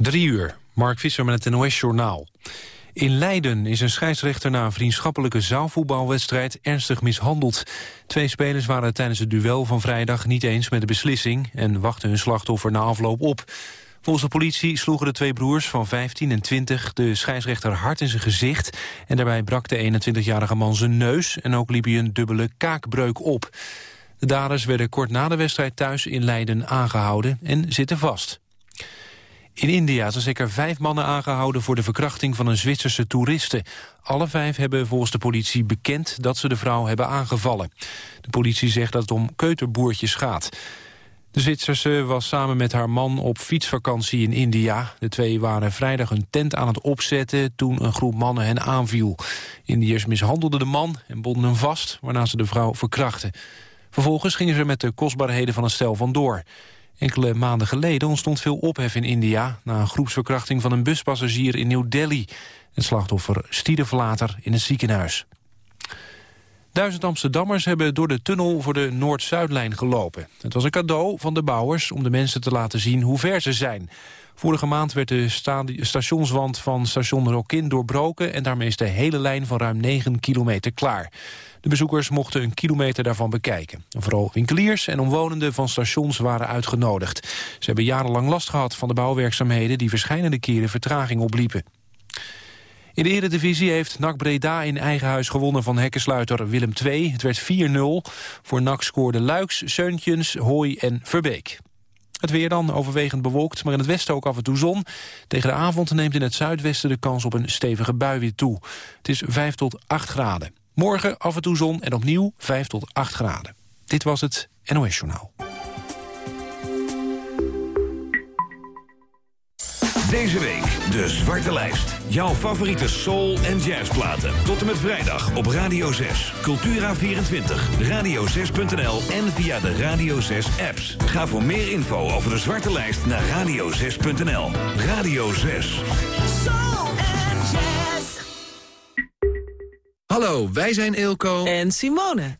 Drie uur, Mark Visser met het NOS-journaal. In Leiden is een scheidsrechter na een vriendschappelijke zaalvoetbalwedstrijd ernstig mishandeld. Twee spelers waren tijdens het duel van vrijdag niet eens met de beslissing... en wachten hun slachtoffer na afloop op. Volgens de politie sloegen de twee broers van 15 en 20 de scheidsrechter hard in zijn gezicht... en daarbij brak de 21-jarige man zijn neus en ook liep hij een dubbele kaakbreuk op. De daders werden kort na de wedstrijd thuis in Leiden aangehouden en zitten vast. In India zijn zeker vijf mannen aangehouden voor de verkrachting van een Zwitserse toeriste. Alle vijf hebben volgens de politie bekend dat ze de vrouw hebben aangevallen. De politie zegt dat het om keuterboertjes gaat. De Zwitserse was samen met haar man op fietsvakantie in India. De twee waren vrijdag een tent aan het opzetten toen een groep mannen hen aanviel. Indiërs mishandelden de man en bonden hem vast, waarna ze de vrouw verkrachten. Vervolgens gingen ze met de kostbaarheden van het stel vandoor. Enkele maanden geleden ontstond veel ophef in India... na een groepsverkrachting van een buspassagier in New Delhi. Het slachtoffer stierf later in het ziekenhuis. Duizend Amsterdammers hebben door de tunnel voor de Noord-Zuidlijn gelopen. Het was een cadeau van de bouwers om de mensen te laten zien hoe ver ze zijn. Vorige maand werd de stationswand van station Rokin doorbroken... en daarmee is de hele lijn van ruim 9 kilometer klaar. De bezoekers mochten een kilometer daarvan bekijken. Vooral winkeliers en omwonenden van stations waren uitgenodigd. Ze hebben jarenlang last gehad van de bouwwerkzaamheden... die verschillende keren vertraging opliepen. In de Eredivisie heeft NAC Breda in eigen huis gewonnen van hekkensluiter Willem II. Het werd 4-0. Voor NAC scoorden Luiks, Seuntjens, Hooi en Verbeek. Het weer dan overwegend bewolkt, maar in het westen ook af en toe zon. Tegen de avond neemt in het zuidwesten de kans op een stevige bui weer toe. Het is 5 tot 8 graden. Morgen af en toe zon en opnieuw 5 tot 8 graden. Dit was het NOS Journaal. Deze week de Zwarte Lijst. Jouw favoriete soul- en jazzplaten. Tot en met vrijdag op Radio 6. Cultura24, radio6.nl en via de Radio 6 apps. Ga voor meer info over de Zwarte Lijst naar radio6.nl. Radio 6. Soul and jazz. Hallo, wij zijn Eelco en Simone.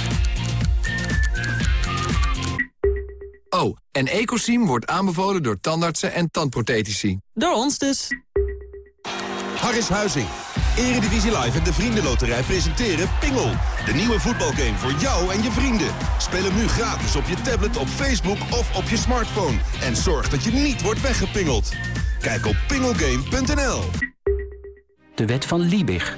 Oh, en Ecosim wordt aanbevolen door tandartsen en tandprothetici. Door ons dus. Harris Huizing. Eredivisie Live en de Vriendenloterij presenteren Pingel. De nieuwe voetbalgame voor jou en je vrienden. Speel hem nu gratis op je tablet, op Facebook of op je smartphone. En zorg dat je niet wordt weggepingeld. Kijk op pingelgame.nl. De wet van Liebig.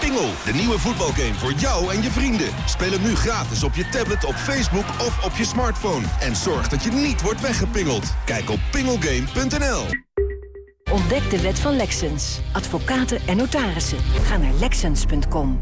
Pingel, de nieuwe voetbalgame voor jou en je vrienden. Speel hem nu gratis op je tablet, op Facebook of op je smartphone. En zorg dat je niet wordt weggepingeld. Kijk op pingelgame.nl. Ontdek de wet van Lexens. Advocaten en notarissen. Ga naar lexens.com.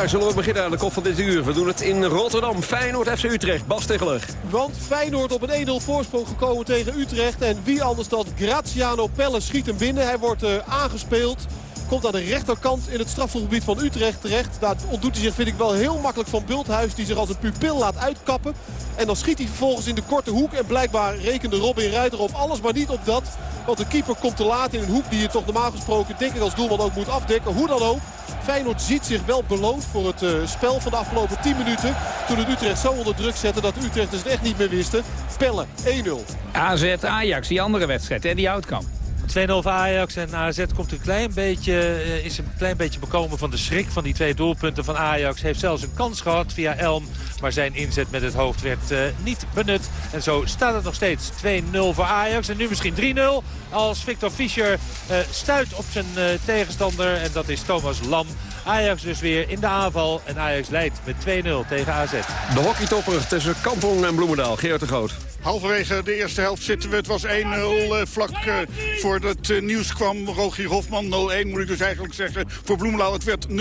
Waar zullen we beginnen aan de kop van dit uur? We doen het in Rotterdam. Feyenoord FC Utrecht. Bas Tegeler. Want Feyenoord op een 1-0 voorsprong gekomen tegen Utrecht. En wie anders dan Graziano Pelle schiet hem binnen. Hij wordt uh, aangespeeld. Komt aan de rechterkant in het strafgebied van Utrecht terecht. Daar ontdoet hij zich vind ik wel heel makkelijk van Bulthuis. Die zich als een pupil laat uitkappen. En dan schiet hij vervolgens in de korte hoek. En blijkbaar rekende Robin Ruiter op alles maar niet op dat. Want de keeper komt te laat in een hoek die je toch normaal gesproken denk ik als doelman ook moet afdekken. Hoe dan ook. Feyenoord ziet zich wel beloond voor het uh, spel van de afgelopen 10 minuten. Toen het Utrecht zo onder druk zette dat de Utrechters het echt niet meer wisten. Pellen 1-0. AZ Ajax, die andere wedstrijd, hè, die outcome. 2-0 voor Ajax en AZ komt een klein beetje, uh, is een klein beetje bekomen van de schrik van die twee doelpunten van Ajax. Heeft zelfs een kans gehad via Elm, maar zijn inzet met het hoofd werd uh, niet benut. En zo staat het nog steeds 2-0 voor Ajax. En nu misschien 3-0 als Victor Fischer uh, stuit op zijn tegenstander. En dat is Thomas Lam. Ajax dus weer in de aanval. En Ajax leidt met 2-0 tegen AZ. De hockeytopper tussen Kampong en Bloemendaal. Geert de Groot. Halverwege de eerste helft zitten we. Het was 1-0 uh, vlak uh, voordat het uh, nieuws kwam. Rogier Hofman 0-1 moet ik dus eigenlijk zeggen. Voor Bloemendaal het werd 0-2.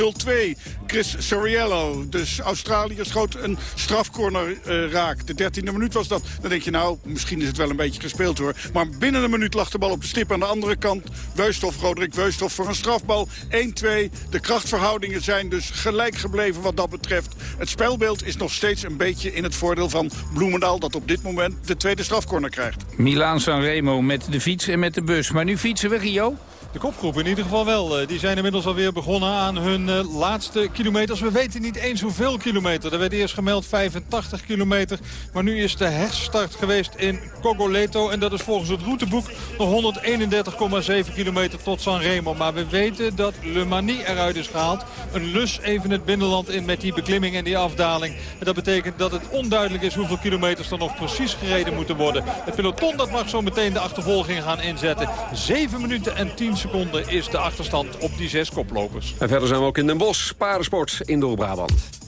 Chris Soriello, dus Australië, schoot een strafcorner raak. De 13e minuut was dat. Dan denk je nou, misschien is het wel een beetje gespeeld hoor. Maar binnen een minuut lag de bal op de stip aan de andere kant. Weusthof, Roderick Weusthof voor een strafbal. 1-2. De krachtverhoudingen zijn dus gelijk gebleven wat dat betreft. Het spelbeeld is nog steeds een beetje in het voordeel van Bloemendaal... dat op dit moment de tweede strafcorner krijgt. Milaan Sanremo met de fiets en met de bus. Maar nu fietsen we, Rio? De kopgroep in ieder geval wel. Die zijn inmiddels alweer begonnen aan hun uh, laatste kilometers. We weten niet eens hoeveel kilometer. Er werd eerst gemeld 85 kilometer. Maar nu is de herstart geweest in Cogoleto. En dat is volgens het routeboek nog 131,7 kilometer tot Sanremo. Maar we weten dat Le Mani eruit is gehaald. Een lus even het binnenland in met die beklimming en die afdaling. En dat betekent dat het onduidelijk is hoeveel kilometers er nog precies gereden moeten worden. Het peloton dat mag zo meteen de achtervolging gaan inzetten. 7 minuten en 10 seconden is de achterstand op die zes koplopers. En verder zijn we ook in Den Bosch, paardensport, indoor Brabant.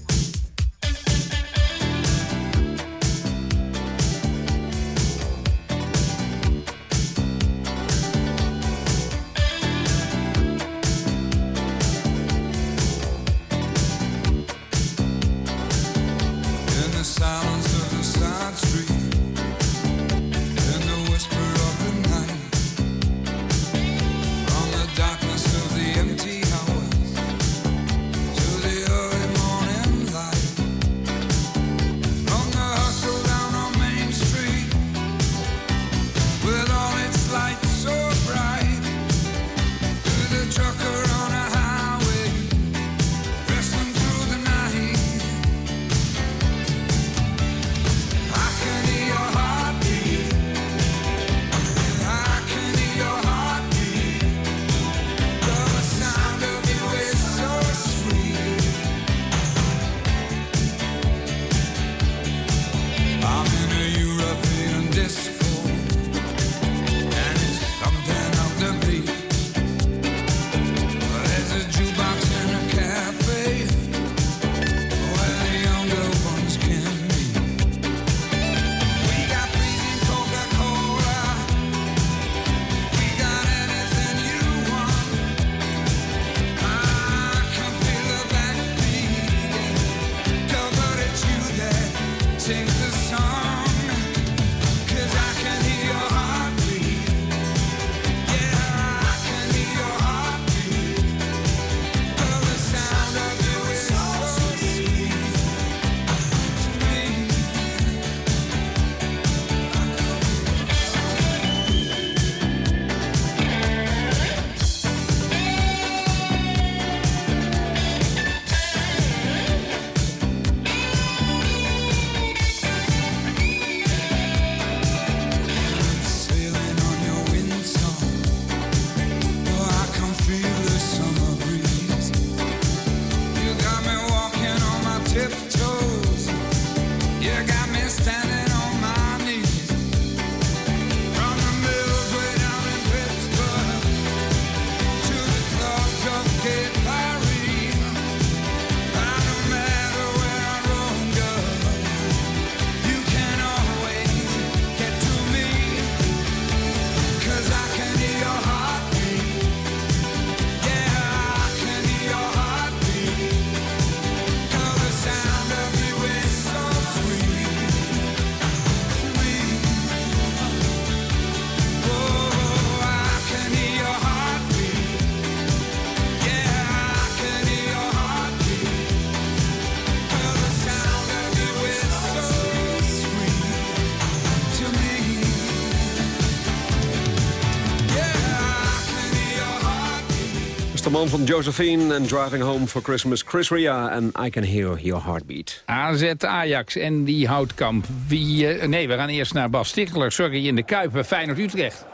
Man van Josephine en Driving Home for Christmas. Chris Ria en I Can Hear Your Heartbeat. AZ Ajax en die houtkamp. Wie, uh, nee, we gaan eerst naar Bas Stichler. Sorry, in de Kuip, Feyenoord Utrecht.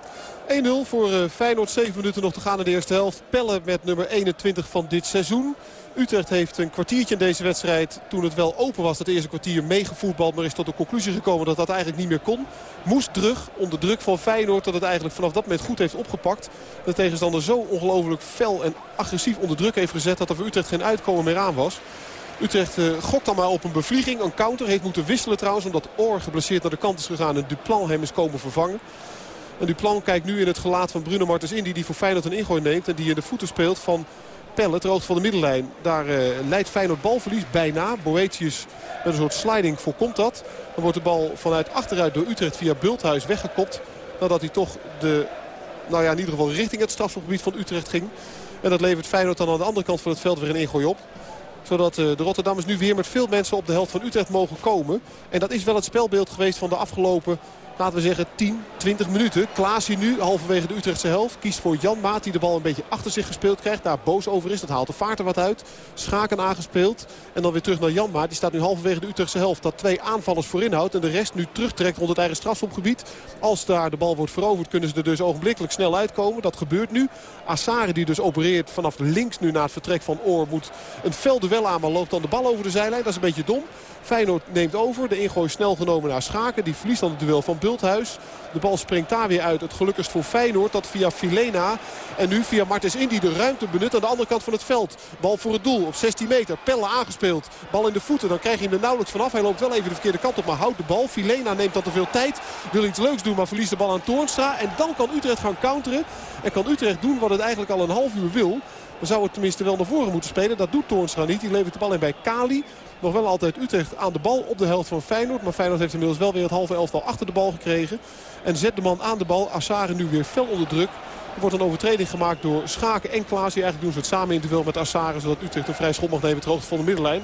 1-0 voor uh, Feyenoord. 7 minuten nog te gaan in de eerste helft. Pelle met nummer 21 van dit seizoen. Utrecht heeft een kwartiertje in deze wedstrijd. Toen het wel open was, dat eerste kwartier meegevoetbald. Maar is tot de conclusie gekomen dat dat eigenlijk niet meer kon. Moest terug onder druk van Feyenoord. Dat het eigenlijk vanaf dat moment goed heeft opgepakt. De tegenstander zo ongelooflijk fel en agressief onder druk heeft gezet. Dat er voor Utrecht geen uitkomen meer aan was. Utrecht uh, gokt dan maar op een bevlieging. Een counter heeft moeten wisselen trouwens. Omdat Oor geblesseerd naar de kant is gegaan. En Duplan hem is komen vervangen. En Duplan kijkt nu in het gelaat van Bruno Martens Indy. Die voor Feyenoord een ingooi neemt. En die in de voeten speelt van Ter hoogte van de middenlijn. Daar uh, leidt Feyenoord balverlies bijna. Boetius met een soort sliding voorkomt dat. Dan wordt de bal vanuit achteruit door Utrecht via Bulthuis weggekopt. Nadat hij toch de, nou ja, in ieder geval richting het strafgebied van Utrecht ging. En dat levert Feyenoord dan aan de andere kant van het veld weer een ingooi op zodat de Rotterdammers nu weer met veel mensen op de helft van Utrecht mogen komen. En dat is wel het spelbeeld geweest van de afgelopen laten we zeggen 10, 20 minuten. Klaas hier nu, halverwege de Utrechtse helft. Kiest voor Jan Maat die de bal een beetje achter zich gespeeld krijgt. Daar boos over is. Dat haalt de vaart er wat uit. Schaken aangespeeld. En dan weer terug naar Jan Maat. Die staat nu halverwege de Utrechtse helft. Dat twee aanvallers voorin houdt. En de rest nu terugtrekt rond het eigen strafschopgebied. Als daar de bal wordt veroverd kunnen ze er dus ogenblikkelijk snel uitkomen. Dat gebeurt nu. Assare die dus opereert vanaf links nu na het vertrek van Oor. Moet een fel duel aan maar loopt dan de bal over de zijlijn. Dat is een beetje dom. Feyenoord neemt over. De ingooi snel genomen naar Schaken. Die verliest dan het duel van De bal springt daar weer uit. Het gelukkigst voor Feyenoord. Dat via Filena en nu via Martens Indy de ruimte benut aan de andere kant van het veld. Bal voor het doel op 16 meter. Pelle aangespeeld. Bal in de voeten. Dan krijg je hem er nauwelijks vanaf. Hij loopt wel even de verkeerde kant op. Maar houdt de bal. Filena neemt dan te veel tijd. Wil iets leuks doen maar verliest de bal aan Toornstra. En dan kan Utrecht gaan counteren. En kan Utrecht doen wat het eigenlijk al een half uur wil. Dan zou het tenminste wel naar voren moeten spelen. Dat doet Toornstra niet. Die levert de bal in bij Kali. Nog wel altijd Utrecht aan de bal op de helft van Feyenoord. Maar Feyenoord heeft inmiddels wel weer het halve elftal achter de bal gekregen. En zet de man aan de bal. Assare nu weer fel onder druk. Er wordt een overtreding gemaakt door Schaken en Klaas. Die eigenlijk doen ze het samen in te veel met Assare. Zodat Utrecht een vrij schot mag nemen ter hoogte van de middenlijn.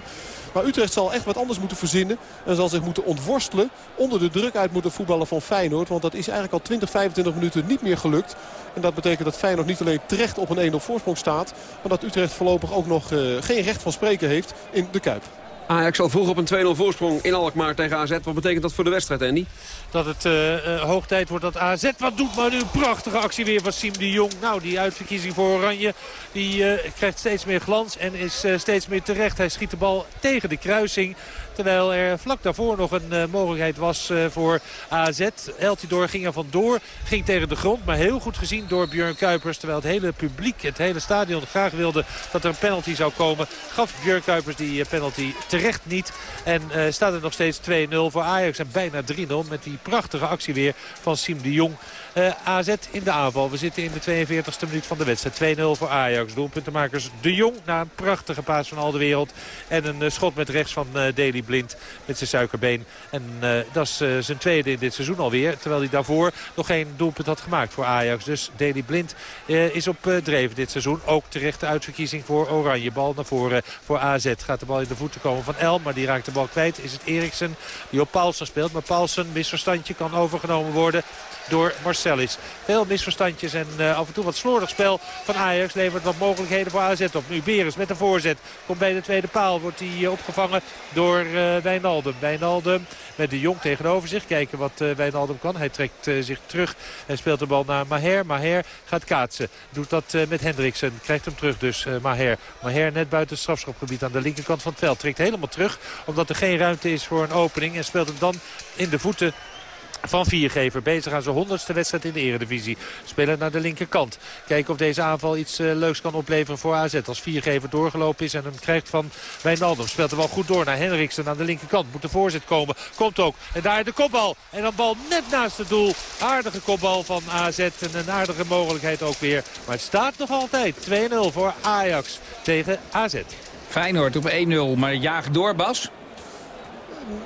Maar Utrecht zal echt wat anders moeten verzinnen. En zal zich moeten ontworstelen. Onder de druk uit moeten voetballen van Feyenoord. Want dat is eigenlijk al 20, 25 minuten niet meer gelukt. En dat betekent dat Feyenoord niet alleen terecht op een 1-0 voorsprong staat. Maar dat Utrecht voorlopig ook nog uh, geen recht van spreken heeft in de Kuip. Ajax al vroeg op een 2-0 voorsprong in Alkmaar tegen AZ. Wat betekent dat voor de wedstrijd, Andy? Dat het uh, uh, hoog tijd wordt dat AZ wat doet. Maar nu een prachtige actie weer van Siem de Jong. Nou, die uitverkiezing voor Oranje die uh, krijgt steeds meer glans en is steeds meer terecht. Hij schiet de bal tegen de kruising. Terwijl er vlak daarvoor nog een uh, mogelijkheid was uh, voor AZ. Eltidoor ging er vandoor, ging tegen de grond. Maar heel goed gezien door Björn Kuipers. Terwijl het hele publiek, het hele stadion graag wilde dat er een penalty zou komen. Gaf Björn Kuipers die penalty terecht niet. En staat er nog steeds 2-0 voor Ajax. En bijna 3-0 met die prachtige actie weer van Siem de Jong. Uh, AZ in de aanval. We zitten in de 42e minuut van de wedstrijd. 2-0 voor Ajax. Doelpuntenmakers De Jong na een prachtige paas van al de wereld. En een uh, schot met rechts van uh, Deli Blind met zijn suikerbeen. En dat is zijn tweede in dit seizoen alweer. Terwijl hij daarvoor nog geen doelpunt had gemaakt voor Ajax. Dus Deli Blind is op dreven dit seizoen. Ook terechte uitverkiezing voor Oranje. Bal naar voren voor AZ. Gaat de bal in de voeten komen van El. Maar die raakt de bal kwijt. Is het Eriksen die op Paulsen speelt. Maar Paulsen, misverstandje, kan overgenomen worden door Marcelis. Veel misverstandjes en uh, af en toe wat slordig spel van Ajax levert wat mogelijkheden voor AZ op. Nu Beres met de voorzet. Komt bij de tweede paal. Wordt hij uh, opgevangen door uh, Wijnaldum. Wijnaldum met de Jong tegenover zich. Kijken wat uh, Wijnaldum kan. Hij trekt zich terug en speelt de bal naar Maher. Maher gaat kaatsen. Doet dat met Hendriksen. Krijgt hem terug dus Maher. Maher net buiten het strafschopgebied aan de linkerkant van het veld. Trekt helemaal terug omdat er geen ruimte is voor een opening. En speelt hem dan in de voeten van Viergever. Bezig aan zijn honderdste wedstrijd in de eredivisie. Spelen naar de linkerkant. Kijken of deze aanval iets uh, leuks kan opleveren voor AZ. Als Viergever doorgelopen is en hem krijgt van Wijnaldum. Speelt er wel goed door naar Henriksen aan de linkerkant. Moet de voorzet komen. Komt ook. En daar de kopbal. En dan bal net naast het doel. Aardige kopbal van AZ. En een aardige mogelijkheid ook weer. Maar het staat nog altijd 2-0 voor Ajax tegen AZ. Feyenoord op 1-0. Maar jaag door Bas.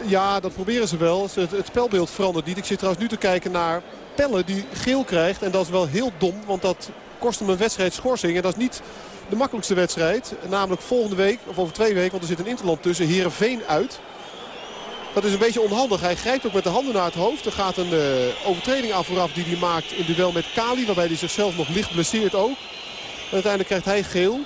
Ja, dat proberen ze wel. Het, het spelbeeld verandert niet. Ik zit trouwens nu te kijken naar Pelle die geel krijgt. En dat is wel heel dom, want dat kost hem een wedstrijd schorsing. En dat is niet de makkelijkste wedstrijd. Namelijk volgende week, of over twee weken, want er zit een interland tussen, Heerenveen uit. Dat is een beetje onhandig. Hij grijpt ook met de handen naar het hoofd. Er gaat een uh, overtreding aan vooraf die hij maakt in duel met Kali. Waarbij hij zichzelf nog licht blesseert ook. En uiteindelijk krijgt hij geel.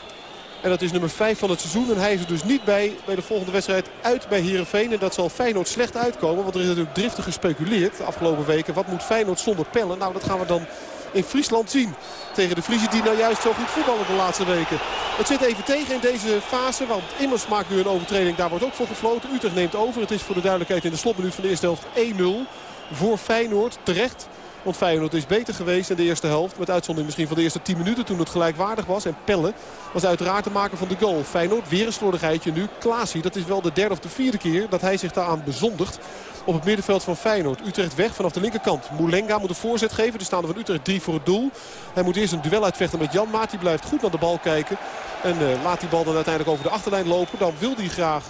En dat is nummer 5 van het seizoen. En hij is er dus niet bij bij de volgende wedstrijd uit bij Heerenveen. En dat zal Feyenoord slecht uitkomen. Want er is natuurlijk driftig gespeculeerd de afgelopen weken. Wat moet Feyenoord zonder pellen? Nou, dat gaan we dan in Friesland zien. Tegen de Friese die nou juist zo goed voetballen de laatste weken. Het zit even tegen in deze fase. Want Immers maakt nu een overtreding. Daar wordt ook voor gefloten. Utrecht neemt over. Het is voor de duidelijkheid in de slotminuut van de eerste helft 1-0. Voor Feyenoord. Terecht. Want Feyenoord is beter geweest in de eerste helft. Met uitzondering misschien van de eerste 10 minuten toen het gelijkwaardig was. En Pelle was uiteraard de maker van de goal. Feyenoord weer een slordigheidje nu. Klaasie, dat is wel de derde of de vierde keer dat hij zich daaraan bezondigt. Op het middenveld van Feyenoord. Utrecht weg vanaf de linkerkant. Moulenga moet een voorzet geven. Er staan van Utrecht drie voor het doel. Hij moet eerst een duel uitvechten met Jan Maat. Die blijft goed naar de bal kijken. En uh, laat die bal dan uiteindelijk over de achterlijn lopen. Dan wil hij graag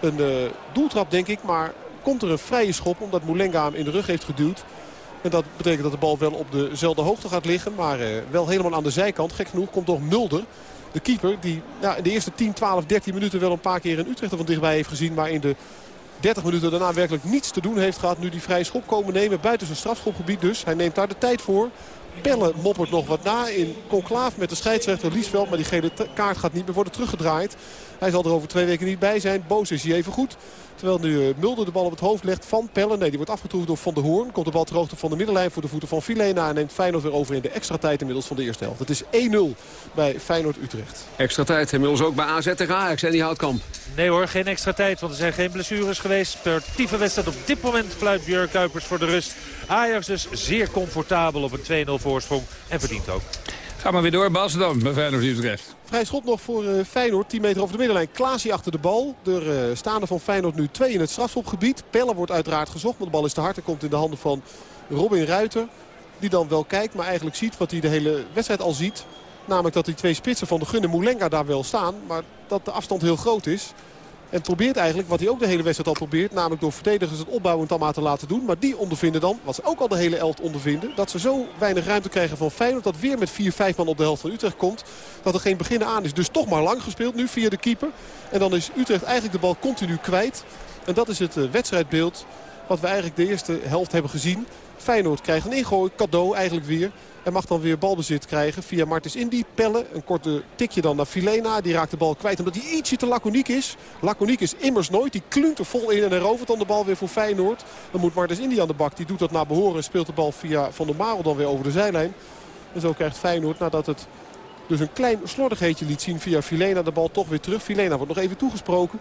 een uh, doeltrap denk ik. Maar komt er een vrije schop omdat Moulenga hem in de rug heeft geduwd. En dat betekent dat de bal wel op dezelfde hoogte gaat liggen. Maar uh, wel helemaal aan de zijkant. Gek genoeg komt toch Mulder. De keeper die in de eerste 10, 12, 13 minuten wel een paar keer in Utrecht er van dichtbij heeft gezien. Maar in de 30 minuten daarna werkelijk niets te doen heeft gehad. Nu die vrije schop komen nemen. Buiten zijn strafschopgebied dus. Hij neemt daar de tijd voor. Pelle moppert nog wat na in conclaaf met de scheidsrechter Liesveld. Maar die gele kaart gaat niet meer worden teruggedraaid. Hij zal er over twee weken niet bij zijn. Boos is hij even goed. Terwijl nu Mulder de bal op het hoofd legt van Pelle. Nee, die wordt afgetroefd door Van der Hoorn. Komt de bal ter hoogte van de middenlijn voor de voeten van Filena. En neemt Feyenoord weer over in de extra tijd inmiddels van de eerste helft. Het is 1-0 bij Feyenoord-Utrecht. Extra tijd inmiddels ook bij AZ tegen Ajax en die Houtkamp. Nee hoor, geen extra tijd, want er zijn geen blessures geweest. Sportieve wedstrijd op dit moment fluit Björk Kuipers voor de rust. Ajax dus zeer comfortabel op een 2-0 voorsprong en verdient ook. Ga maar weer door, Bas dan, bij Feyenoord Utrecht. Vrij schot nog voor uh, Feyenoord, 10 meter over de middenlijn. Klaasie achter de bal. Er uh, staande van Feyenoord nu twee in het strafschopgebied. Pelle wordt uiteraard gezocht, maar de bal is te hard. en komt in de handen van Robin Ruiter. Die dan wel kijkt, maar eigenlijk ziet wat hij de hele wedstrijd al ziet. Namelijk dat die twee spitsen van de Gunne Moulenga daar wel staan. Maar dat de afstand heel groot is. En probeert eigenlijk wat hij ook de hele wedstrijd al probeert. Namelijk door verdedigers het opbouwend dan te laten doen. Maar die ondervinden dan, wat ze ook al de hele elft ondervinden. Dat ze zo weinig ruimte krijgen van Feyenoord. Dat weer met 4-5 man op de helft van Utrecht komt. Dat er geen begin aan is. Dus toch maar lang gespeeld nu via de keeper. En dan is Utrecht eigenlijk de bal continu kwijt. En dat is het wedstrijdbeeld wat we eigenlijk de eerste helft hebben gezien. Feyenoord krijgt een ingooi, cadeau eigenlijk weer. En mag dan weer balbezit krijgen via Martens Indy. Pelle, een korte tikje dan naar Filena. Die raakt de bal kwijt omdat hij ietsje te laconiek is. Laconiek is immers nooit. Die klunt er vol in en herovert dan de bal weer voor Feyenoord. Dan moet Martens Indy aan de bak. Die doet dat naar behoren en speelt de bal via Van der Marel dan weer over de zijlijn. En zo krijgt Feyenoord nadat het dus een klein slordigheidje liet zien via Filena de bal toch weer terug. Filena wordt nog even toegesproken.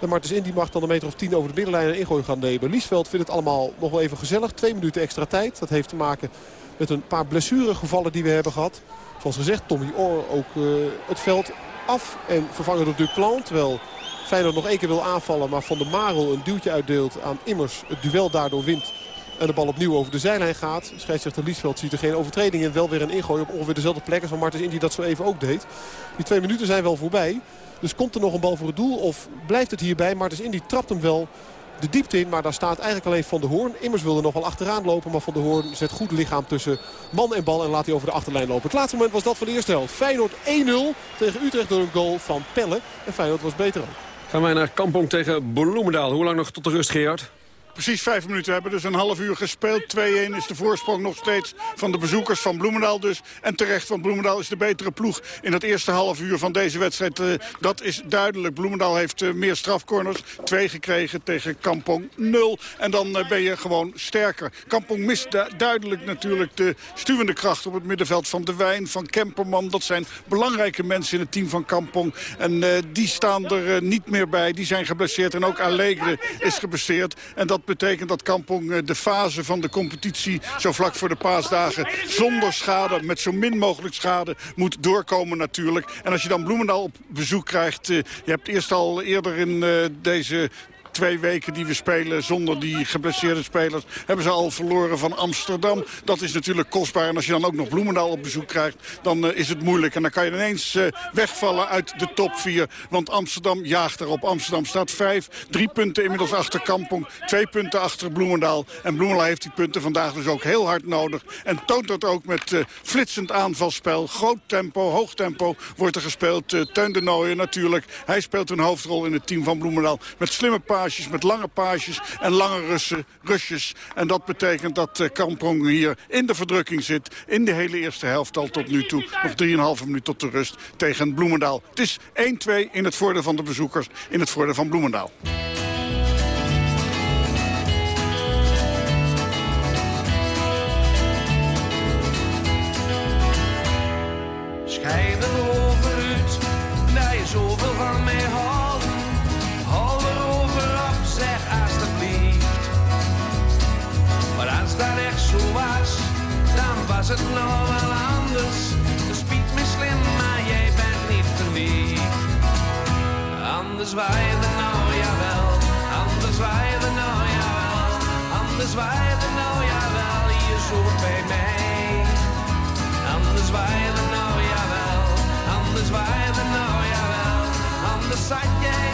En Martens Indy mag dan een meter of tien over de middenlijn een ingooi gaan nemen. Liesveld vindt het allemaal nog wel even gezellig. Twee minuten extra tijd. Dat heeft te maken met een paar blessuregevallen die we hebben gehad. Zoals gezegd, Tommy Oor ook uh, het veld af en vervangen door Duplan. Terwijl Feyenoord nog één keer wil aanvallen, maar Van der Marel een duwtje uitdeelt aan Immers. Het duel daardoor wint en de bal opnieuw over de zijlijn gaat. Scheidsrechter Liesveld ziet er geen overtreding in. Wel weer een ingooi op ongeveer dezelfde plek als van Martens Indy dat zo even ook deed. Die twee minuten zijn wel voorbij. Dus komt er nog een bal voor het doel of blijft het hierbij? Martens Indy trapt hem wel de diepte in. Maar daar staat eigenlijk alleen Van der Hoorn. Immers wilde nog wel achteraan lopen. Maar Van der Hoorn zet goed lichaam tussen man en bal. En laat hij over de achterlijn lopen. Het laatste moment was dat van de eerste helft. Feyenoord 1-0 tegen Utrecht door een goal van Pelle. En Feyenoord was beter ook. Gaan wij naar Kampong tegen Bloemendaal. Hoe lang nog tot de rust, Gerard? Precies vijf minuten we hebben dus een half uur gespeeld. 2-1 is de voorsprong nog steeds van de bezoekers van Bloemendaal dus. En terecht, want Bloemendaal is de betere ploeg in het eerste half uur van deze wedstrijd. Uh, dat is duidelijk. Bloemendaal heeft uh, meer strafcorners. Twee gekregen tegen Kampong 0. En dan uh, ben je gewoon sterker. Kampong mist du duidelijk natuurlijk de stuwende kracht op het middenveld van De Wijn, van Kemperman. Dat zijn belangrijke mensen in het team van Kampong. En die staan er niet meer bij. Die zijn geblesseerd. En ook Allegre is geblesseerd. En dat betekent dat Kampong de fase van de competitie... zo vlak voor de paasdagen zonder schade, met zo min mogelijk schade... moet doorkomen natuurlijk. En als je dan Bloemendaal op bezoek krijgt... je hebt eerst al eerder in deze twee weken die we spelen zonder die geblesseerde spelers... hebben ze al verloren van Amsterdam. Dat is natuurlijk kostbaar. En als je dan ook nog Bloemendaal op bezoek krijgt, dan uh, is het moeilijk. En dan kan je ineens uh, wegvallen uit de top 4. Want Amsterdam jaagt erop. Amsterdam staat vijf. Drie punten inmiddels achter Kampong. Twee punten achter Bloemendaal. En Bloemendaal heeft die punten vandaag dus ook heel hard nodig. En toont dat ook met uh, flitsend aanvalspel. Groot tempo, hoog tempo wordt er gespeeld. Teun de natuurlijk. Hij speelt een hoofdrol in het team van Bloemendaal. Met slimme paas met lange paasjes en lange russen, rusjes. En dat betekent dat uh, Kampong hier in de verdrukking zit. In de hele eerste helft al tot nu toe. Nog 3,5 minuut tot de rust tegen Bloemendaal. Het is 1-2 in het voordeel van de bezoekers, in het voordeel van Bloemendaal. Was het nou wel anders. Het spiet me slim, maar jij bent niet verliefd. Anders waaide nou jawel, anders waaide nou jawel, anders waaide nou jawel, je zoekt bij mij. Anders waaide nou jawel, anders waaide nou jawel, anders zat jij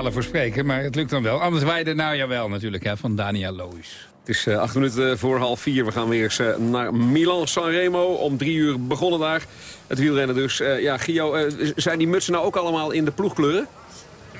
de talen voor spreken, maar het lukt dan wel. Anders wij er nou ja wel natuurlijk, hè, van Daniel Loos. Het is eh, acht minuten voor half vier. We gaan weer eens eh, naar Milan-Sanremo. Om drie uur begonnen daar. Het wielrennen dus. Eh, ja, Gio, zijn die mutsen nou ook allemaal in de ploegkleuren?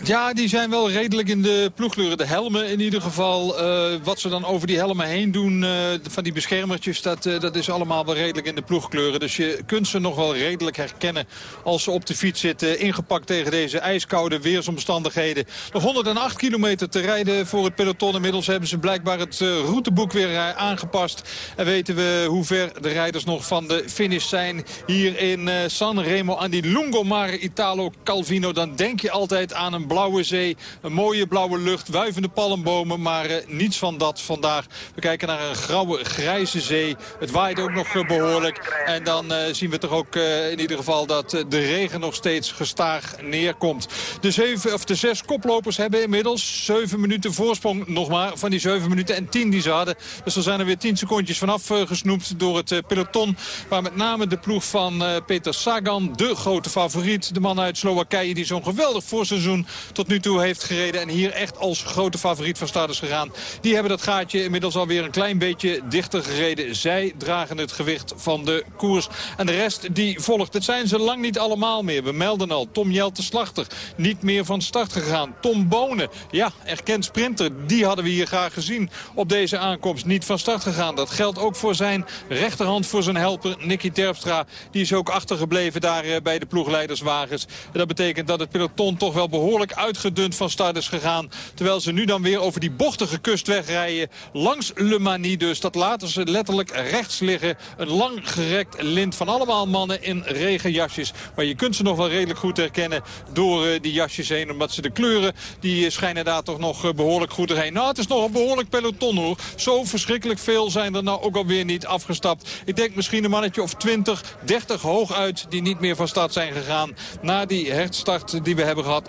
Ja, die zijn wel redelijk in de ploegkleuren. De helmen in ieder geval. eh, wat ze dan over die helmen heen doen eh, van die beschermertjes... Dat, eh, dat is allemaal wel redelijk in de ploegkleuren. Dus je kunt ze nog wel redelijk herkennen als ze op de fiets zitten. Ingepakt tegen deze ijskoude weersomstandigheden. Nog 108 kilometer te rijden voor het peloton. Inmiddels hebben ze blijkbaar het routeboek weer aangepast. En weten we hoe ver de rijders nog van de finish zijn. Hier in eh, Sanremo aan die Lungomare Italo Calvino. Dan denk je altijd aan een blauwe zee. Een mooie blauwe lucht, wuivende palmbomen. Maar eh, niets van dat vandaag. We kijken naar een grauwe, grijze zee. Het waait ook nog eh, behoorlijk. En dan eh, zien we toch ook in ieder geval dat de regen nog steeds gestaag neerkomt. De, of de zes koplopers hebben inmiddels zeven minuten voorsprong nog maar. Van die zeven minuten en tien die ze hadden. Dus er zijn er weer tien secondjes vanaf gesnoept door het peloton. Waar met name de ploeg van Peter Sagan, de grote favoriet. De man uit Slowakije die zo'n geweldig voorseizoen tot nu toe heeft gereden. En hier echt als grote favoriet van start is gegaan. Die hebben dat gaatje inmiddels alweer een klein beetje dichter gereden. Zij dragen het gewicht van de koers. En de rest die volgt. Het zijn ze lang niet allemaal meer. We melden al. Tom Jelte Slachter. Niet meer van start gegaan. Tom Bonen. Ja, erkend sprinter. Die hadden we hier graag gezien op deze aankomst. Niet van start gegaan. Dat geldt ook voor zijn rechterhand, voor zijn helper Nicky Terpstra. Die is ook achtergebleven daar eh, bij de ploegleiderswagens. En dat betekent dat het peloton toch wel behoorlijk uitgedund van start is gegaan. Terwijl ze nu dan weer over die bochtige kust wegrijden. Langs Le Mani dus. Dat laten ze letterlijk rechts liggen. Een lang gerekt lint van allemaal mannen in regenjasjes. Maar je kunt ze nog wel redelijk goed herkennen door eh, die jasjes heen. Omdat ze de kleuren, die eh, schijnen daar toch nog eh, behoorlijk goed erheen. Nou, het is nog een behoorlijk peloton hoor. Zo verschrikkelijk veel zijn er nou ook alweer niet afgestapt. Ik denk misschien een mannetje of 20, 30 hooguit die niet meer van start zijn gegaan. Na die herstart die we hebben gehad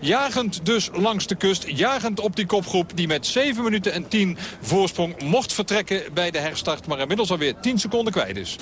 Jagend dus langs de kust. Jagend op die kopgroep die met 7 minuten en 10 voorsprong mocht vertrekken bij de herstart. Maar inmiddels alweer 10 seconden kwijt is.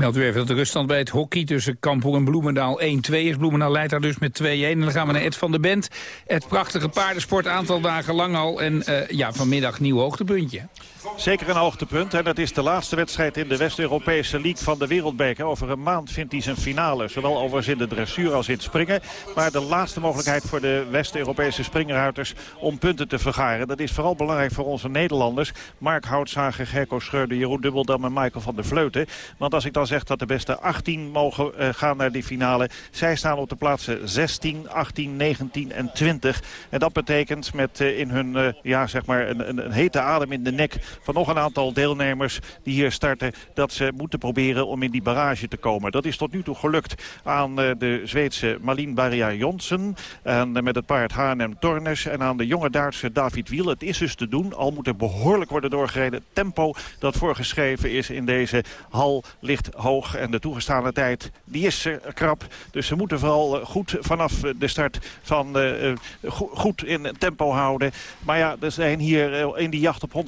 Meld u even dat de ruststand bij het hockey tussen Kampong en Bloemendaal 1-2 is. Bloemendaal leidt daar dus met 2-1. En dan gaan we naar Ed van der Bent. Het prachtige paardensport, aantal dagen lang al. En uh, ja, vanmiddag nieuw hoogtepuntje. Zeker een hoogtepunt. En dat is de laatste wedstrijd in de West-Europese League van de Wereldbeker. Over een maand vindt hij zijn finale. Zowel overigens in de dressuur als in het springen. Maar de laatste mogelijkheid voor de West-Europese springerhouders om punten te vergaren. Dat is vooral belangrijk voor onze Nederlanders. Mark Houtzager, Gerco Scheurde, Jeroen Dubbeldam en Michael van der Vleuten. Want als ik dan zeg dat de beste 18 mogen uh, gaan naar die finale. Zij staan op de plaatsen 16, 18, 19 en 20. En dat betekent met uh, in hun uh, ja, zeg maar een, een, een hete adem in de nek van nog een aantal deelnemers die hier starten... dat ze moeten proberen om in die barrage te komen. Dat is tot nu toe gelukt aan de Zweedse Malin Barria Jonsen... en met het paard H&M Tornes en aan de jonge Duitse David Wiel. Het is dus te doen, al moet er behoorlijk worden doorgereden. Tempo dat voorgeschreven is in deze hal ligt hoog en de toegestane tijd die is krap. Dus ze moeten vooral goed vanaf de start van goed in tempo houden. Maar ja, er zijn hier in die jacht op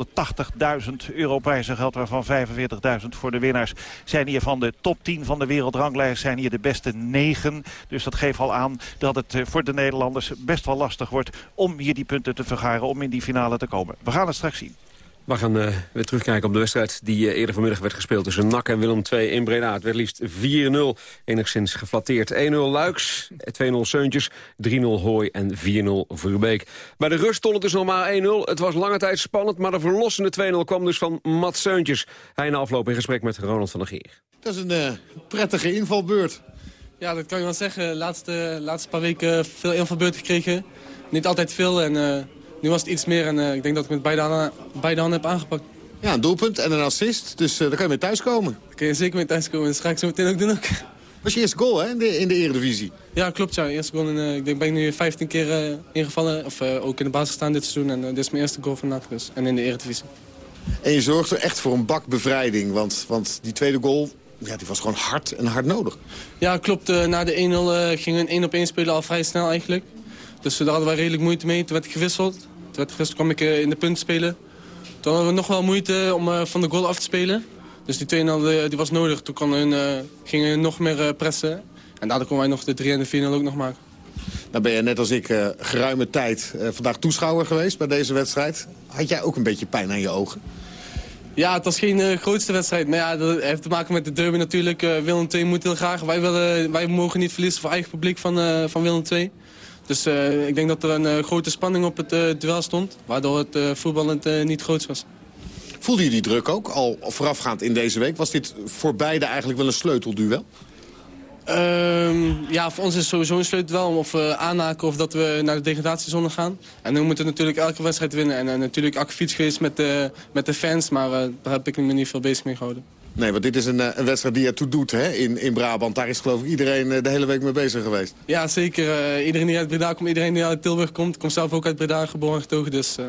180.000 euro prijzengeld... waarvan 45.000 voor de winnaars zijn hier van de top 10 van de wereldranglijst... zijn hier de beste 9. Dus dat geeft al aan dat het voor de Nederlanders best wel lastig wordt... om hier die punten te vergaren, om in die finale te komen. We gaan het straks zien. We gaan uh, weer terugkijken op de wedstrijd die uh, eerder vanmiddag werd gespeeld... tussen NAC en Willem II in Breda. Het werd liefst 4-0, enigszins geflatteerd. 1-0 Luiks, 2-0 Seuntjes, 3-0 Hooi en 4-0 Verbeek. Bij de rust stond het dus nog maar 1-0. Het was lange tijd spannend, maar de verlossende 2-0 kwam dus van Matt Seuntjes. Hij na afloop in gesprek met Ronald van der Geer. Dat is een uh, prettige invalbeurt. Ja, dat kan je wel zeggen. Laatste, laatste paar weken veel invalbeurt gekregen. Niet altijd veel en... Nu was het iets meer en uh, ik denk dat ik met beide handen, beide handen heb aangepakt. Ja, een doelpunt en een assist, dus uh, daar kan je mee thuiskomen. Daar kun je zeker mee thuiskomen, dat ga ik zo meteen ook doen ook. was je eerste goal hè, in de, in de Eredivisie? Ja, klopt ja. Eerste goal in, uh, ik denk ben ik nu 15 keer ingevallen, of ook in de basis gestaan dit seizoen. En dit is mijn eerste goal van NAC dus, en in de Eredivisie. En je zorgt er echt voor een bak bevrijding, want, want die tweede goal ja, die was gewoon hard en hard nodig. Ja, klopt. na de 1-0 gingen we een 1-op-1 spelen al vrij snel eigenlijk. Dus daar hadden wij redelijk moeite mee. Toen werd ik gewisseld. Toen werd kwam ik in de punt spelen. Toen hadden we nog wel moeite om van de goal af te spelen. Dus die 2 die was nodig. Toen kon hun, gingen hun nog meer pressen. En daardoor konden wij nog de 3 en de 4 ook nog maken. Nou ben je net als ik uh, geruime tijd uh, vandaag toeschouwer geweest bij deze wedstrijd. Had jij ook een beetje pijn aan je ogen? Ja, het was geen uh, grootste wedstrijd. Maar ja, dat heeft te maken met de derby natuurlijk. Willem II moet heel graag. Wij, willen, wij mogen niet verliezen voor eigen publiek van, van Willem II. Dus uh, ik denk dat er een uh, grote spanning op het uh, duel stond. Waardoor het voetballend niet groot was. Voelde je die druk ook, al voorafgaand in deze week? Was dit voor beide eigenlijk wel een sleutelduel? Um, ja, voor ons is het sowieso een sleutelduel. Of we aanhaken of dat we naar de degradatiezone gaan. En we moeten natuurlijk elke wedstrijd winnen. En natuurlijk akkefiets geweest met de, met de fans. Maar daar heb ik me niet veel bezig mee gehouden. Nee, want dit is een, een wedstrijd die ertoe doet hè, in, in Brabant. Daar is geloof ik iedereen de hele week mee bezig geweest. Ja, zeker. Uh, iedereen die uit Breda komt, iedereen die uit Tilburg komt... komt zelf ook uit Breda geboren getogen. Dus uh,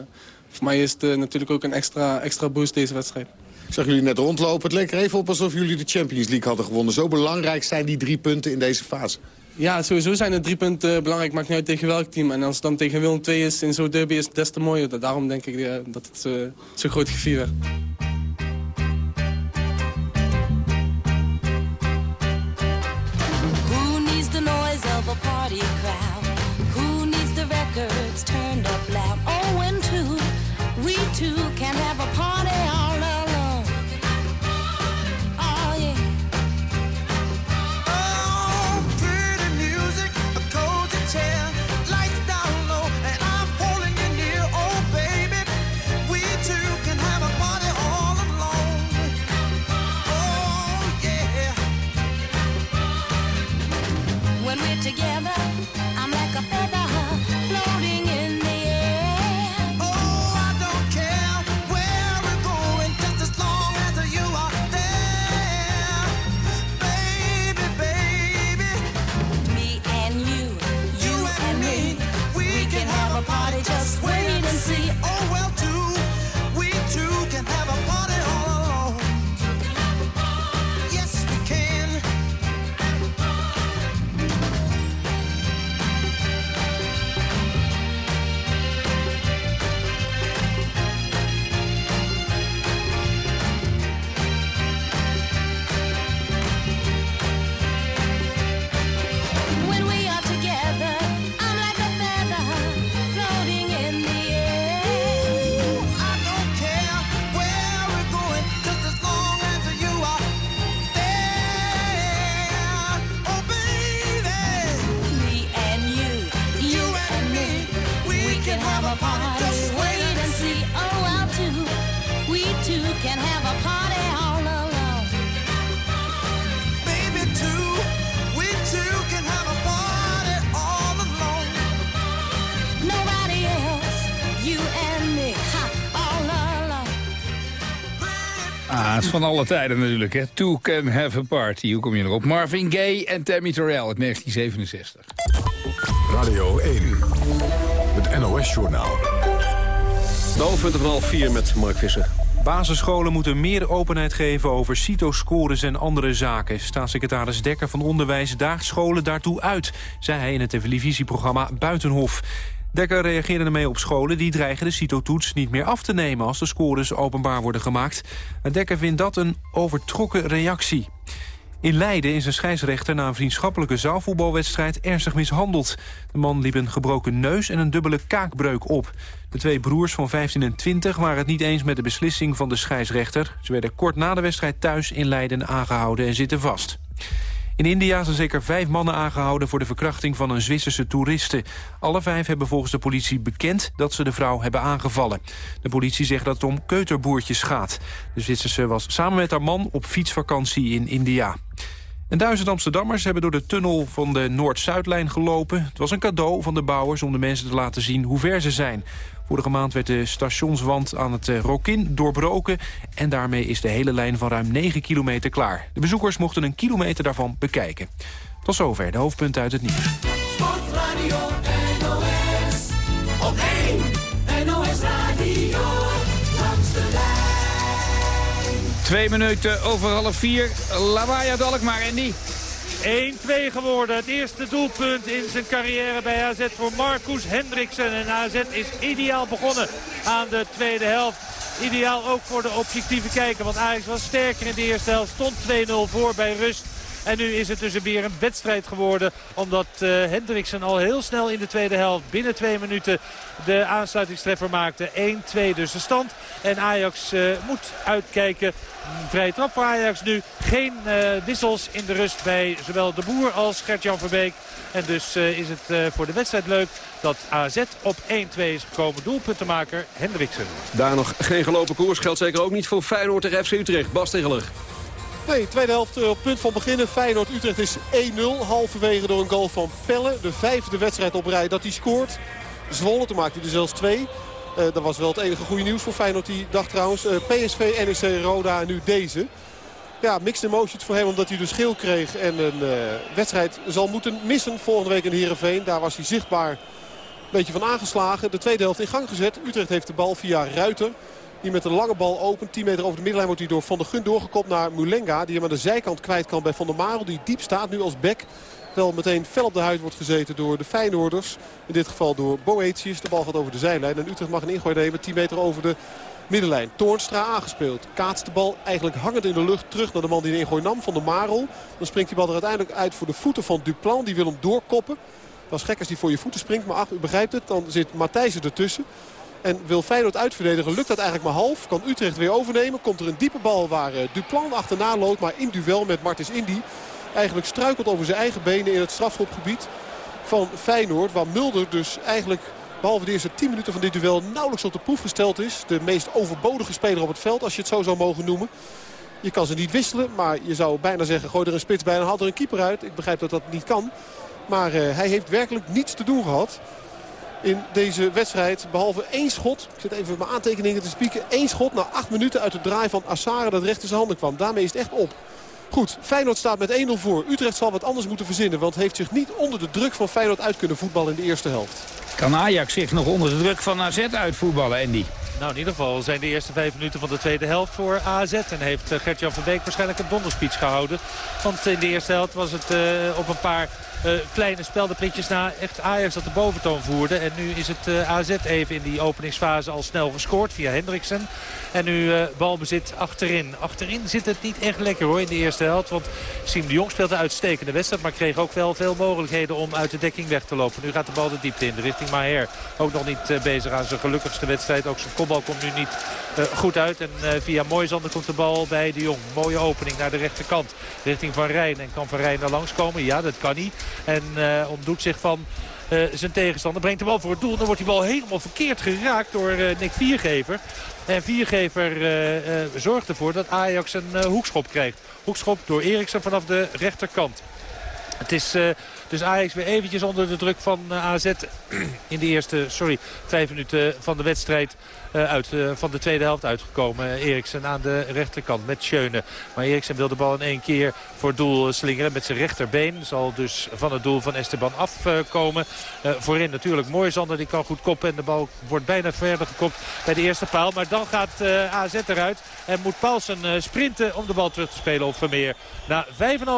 voor mij is het uh, natuurlijk ook een extra, extra boost deze wedstrijd. Ik zag jullie net rondlopen. Het leek er even op alsof jullie de Champions League hadden gewonnen. Zo belangrijk zijn die drie punten in deze fase. Ja, sowieso zijn de drie punten belangrijk. Maakt niet uit tegen welk team. En als het dan tegen Willem II is in zo'n derby is het des te mooier. Daarom denk ik dat het zo groot gevierd werd. A party crowd. Who needs the records turned van alle tijden natuurlijk. Hè. Two Can Have a Party. Hoe kom je erop? Marvin Gaye en Tammy Terrell uit 1967. Radio 1, het NOS-journaal. De hoofdpunten van half vier met Mark Visser. Basisscholen moeten meer openheid geven over CITO-scores en andere zaken. Staatssecretaris Dekker van Onderwijs daagt scholen daartoe uit... zei hij in het televisieprogramma Buitenhof. Dekker reageerde ermee op scholen die dreigen de CITO-toets niet meer af te nemen... als de scores openbaar worden gemaakt. Dekker vindt dat een overtrokken reactie. In Leiden is een scheidsrechter na een vriendschappelijke zaalvoetbalwedstrijd ernstig mishandeld. De man liep een gebroken neus en een dubbele kaakbreuk op. De twee broers van 15 en 20 waren het niet eens met de beslissing van de scheidsrechter. Ze werden kort na de wedstrijd thuis in Leiden aangehouden en zitten vast. In India zijn zeker vijf mannen aangehouden voor de verkrachting van een Zwitserse toeriste. Alle vijf hebben volgens de politie bekend dat ze de vrouw hebben aangevallen. De politie zegt dat het om keuterboertjes gaat. De Zwitserse was samen met haar man op fietsvakantie in India. En duizend Amsterdammers hebben door de tunnel van de Noord-Zuidlijn gelopen. Het was een cadeau van de bouwers om de mensen te laten zien hoe ver ze zijn. Vorige maand werd de stationswand aan het eh, Rokin doorbroken... en daarmee is de hele lijn van ruim 9 kilometer klaar. De bezoekers mochten een kilometer daarvan bekijken. Tot zover de hoofdpunten uit het nieuws. Sportradio NOS. Op 1 NOS Radio. Langs de lijn. Twee minuten over half vier. Lawaai uit Alkmaar, Andy. 1-2 geworden. Het eerste doelpunt in zijn carrière bij AZ voor Marcus Hendriksen. En AZ is ideaal begonnen aan de tweede helft. Ideaal ook voor de objectieve kijker. Want Ajax was sterker in de eerste helft. Stond 2-0 voor bij rust. En nu is het dus weer een wedstrijd geworden. Omdat uh, Hendriksen al heel snel in de tweede helft binnen twee minuten de aansluitingstreffer maakte. 1-2 dus de stand. En Ajax uh, moet uitkijken. Vrije trap voor Ajax nu. Geen uh, wissels in de rust bij zowel de Boer als Gert-Jan Verbeek. En dus is het voor de wedstrijd leuk dat AZ op 1-2 is gekomen. Doelpuntenmaker Hendriksen. Daar nog geen gelopen koers. Geldt zeker ook niet voor Feyenoord tegen FC Utrecht. Bas Tegeler. Nee, tweede helft op punt van beginnen. Feyenoord-Utrecht is 1-0. Halverwege door een goal van Pelle. De vijfde wedstrijd op rij dat hij scoort. Zwolle, toen maakte hij er zelfs twee. Uh, dat was wel het enige goede nieuws voor Feyenoord die dag trouwens. Uh, PSV, NEC, Roda en nu deze. Ja, mixed emotions voor hem omdat hij dus geel kreeg. En een wedstrijd zal moeten missen volgende week in Heerenveen. Daar was hij zichtbaar een beetje van aangeslagen. De tweede helft in gang gezet. Utrecht heeft de bal via Ruiter. Die met een lange bal opent. 10 meter over de middenlijn wordt hij door Van der Gun doorgekopt naar Mulenga. Die hem aan de zijkant kwijt kan bij Van der Marel. Die diep staat nu als bek. Wel meteen fel op de huid wordt gezeten door de Feyenoorders. In dit geval door Boetius. De bal gaat over de zijlijn. En Utrecht mag een ingooi nemen. 10 meter over de middenlijn. Toornstra aangespeeld. Kaatst de bal eigenlijk hangend in de lucht terug naar de man die de ingooi nam. Van der Marel. Dan springt die bal er uiteindelijk uit voor de voeten van Duplan. Die wil hem doorkoppen. Dat is gek als die voor je voeten springt. Maar ach, u begrijpt het. Dan zit Matthijsen ertussen. En wil Feyenoord uitverdedigen, lukt dat eigenlijk maar half. Kan Utrecht weer overnemen. Komt er een diepe bal waar uh, Duplan achterna loopt. Maar in duel met Martins Indy eigenlijk struikelt over zijn eigen benen in het strafschopgebied van Feyenoord. Waar Mulder dus eigenlijk behalve de eerste 10 minuten van dit duel nauwelijks op de proef gesteld is. De meest overbodige speler op het veld als je het zo zou mogen noemen. Je kan ze niet wisselen, maar je zou bijna zeggen gooi er een spits bij en haal er een keeper uit. Ik begrijp dat dat niet kan. Maar uh, hij heeft werkelijk niets te doen gehad in deze wedstrijd. Behalve één schot. Ik zit even mijn aantekeningen te spieken. Eén schot na acht minuten uit de draai van Assare dat recht in zijn handen kwam. Daarmee is het echt op. Goed, Feyenoord staat met 1-0 voor. Utrecht zal wat anders moeten verzinnen. Want heeft zich niet onder de druk van Feyenoord uit kunnen voetballen in de eerste helft. Kan Ajax zich nog onder de druk van AZ uitvoetballen, Andy? Nou, in ieder geval zijn de eerste vijf minuten van de tweede helft voor AZ. En heeft Gert-Jan van Beek waarschijnlijk een donderspeech gehouden. Want in de eerste helft was het uh, op een paar uh, kleine speldenprikjes na echt Ajax dat de boventoon voerde. En nu is het uh, AZ even in die openingsfase al snel gescoord via Hendriksen. En nu uh, balbezit achterin. Achterin zit het niet echt lekker hoor in de eerste helft. Want Siem de Jong speelt een uitstekende wedstrijd. Maar kreeg ook wel veel mogelijkheden om uit de dekking weg te lopen. Nu gaat de bal de diepte in richting Maher. Ook nog niet bezig aan zijn gelukkigste wedstrijd. Ook zijn kopbal komt nu niet goed uit. En via Mooisander komt de bal bij de Jong. Mooie opening naar de rechterkant. Richting Van Rijn. En kan Van Rijn daar langskomen? Ja, dat kan niet. En ontdoet zich van zijn tegenstander. Brengt de bal voor het doel. Dan wordt die bal helemaal verkeerd geraakt door Nick Viergever. En Viergever zorgt ervoor dat Ajax een hoekschop krijgt. Hoekschop door Eriksen vanaf de rechterkant. Het is dus Ajax weer eventjes onder de druk van AZ in de eerste, sorry, vijf minuten van de wedstrijd. Uh, uit, van de tweede helft uitgekomen. Eriksen aan de rechterkant met Schöne. Maar Eriksen wil de bal in één keer voor doel slingeren met zijn rechterbeen. Zal dus van het doel van Esteban afkomen. voorin natuurlijk Mooisander, die kan goed koppen. En de bal wordt bijna verder gekopt bij de eerste paal. Maar dan gaat AZ eruit. En moet Paulsen sprinten om de bal terug te spelen op Vermeer. Na 5,5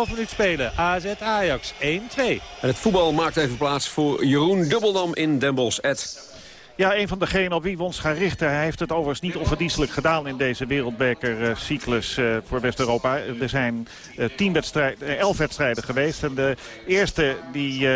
minuut spelen. AZ Ajax 1-2. En het voetbal maakt even plaats voor Jeroen Dubbeldam in Den Bosch. Ja, een van degenen op wie we ons gaan richten. Hij heeft het overigens niet onverdienstelijk gedaan in deze wereldbekercyclus uh, voor West-Europa. Er zijn uh, tien wedstrijden, elf wedstrijden geweest. En de eerste die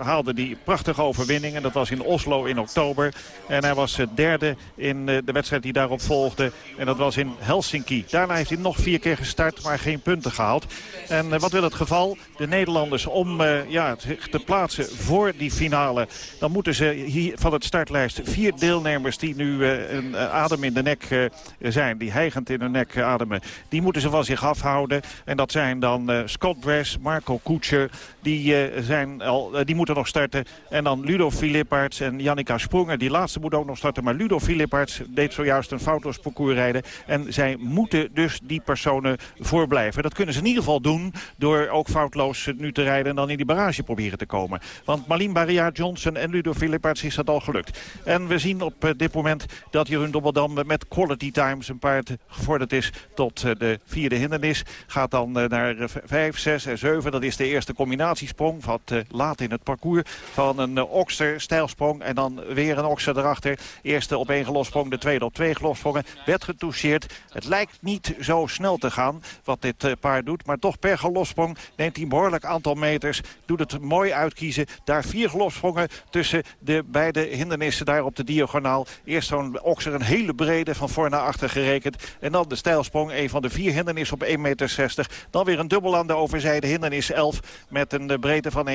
haalde die prachtige overwinning. En dat was in Oslo in oktober. En hij was derde in de wedstrijd die daarop volgde. En dat was in Helsinki. Daarna heeft hij nog vier keer gestart, maar geen punten gehaald. En wat wil het geval? De Nederlanders om ja, te plaatsen voor die finale. Dan moeten ze hier van het startlijst vier deelnemers die nu uh, een uh, adem in de nek uh, zijn. Die hijgend in hun nek ademen. Die moeten ze van zich afhouden. En dat zijn dan Scott Bress, Marco Koetscher. Die, zijn al, die moeten nog starten. En dan Ludo Filippaerts en Jannica Sprongen. Die laatste moet ook nog starten. Maar Ludo Filippaerts deed zojuist een foutloos parcours rijden. En zij moeten dus die personen voorblijven. Dat kunnen ze in ieder geval doen door ook foutloos nu te rijden... en dan in die barrage proberen te komen. Want Malin Barria Johnson en Ludo Filippaerts is dat al gelukt. En we zien op eh, dit moment dat Jeroen Dobbeldam met quality time zijn paard gevorderd is tot eh, de vierde hindernis. Gaat dan eh, naar 5, 6 en 7. Dat is de eerste combinatiesprong. Wat laat in het parcours van een okster stijlsprong. En dan weer een okster erachter. Eerste op één gelossprong, de tweede op twee gelossprongen. Werd getoucheerd. Het lijkt niet zo snel te gaan wat dit paard doet. Maar toch per gelossprong neemt hij een behoorlijk aantal meters. Doet het mooi uitkiezen. Daar vier gelossprongen tussen de beide hindernissen op de diagonaal. Eerst zo'n okser, een hele brede van voor naar achter gerekend. En dan de stijlsprong, een van de vier hindernissen op 1,60 meter. Dan weer een dubbel aan de overzijde, hindernis 11 met een eh, breedte van 1,60.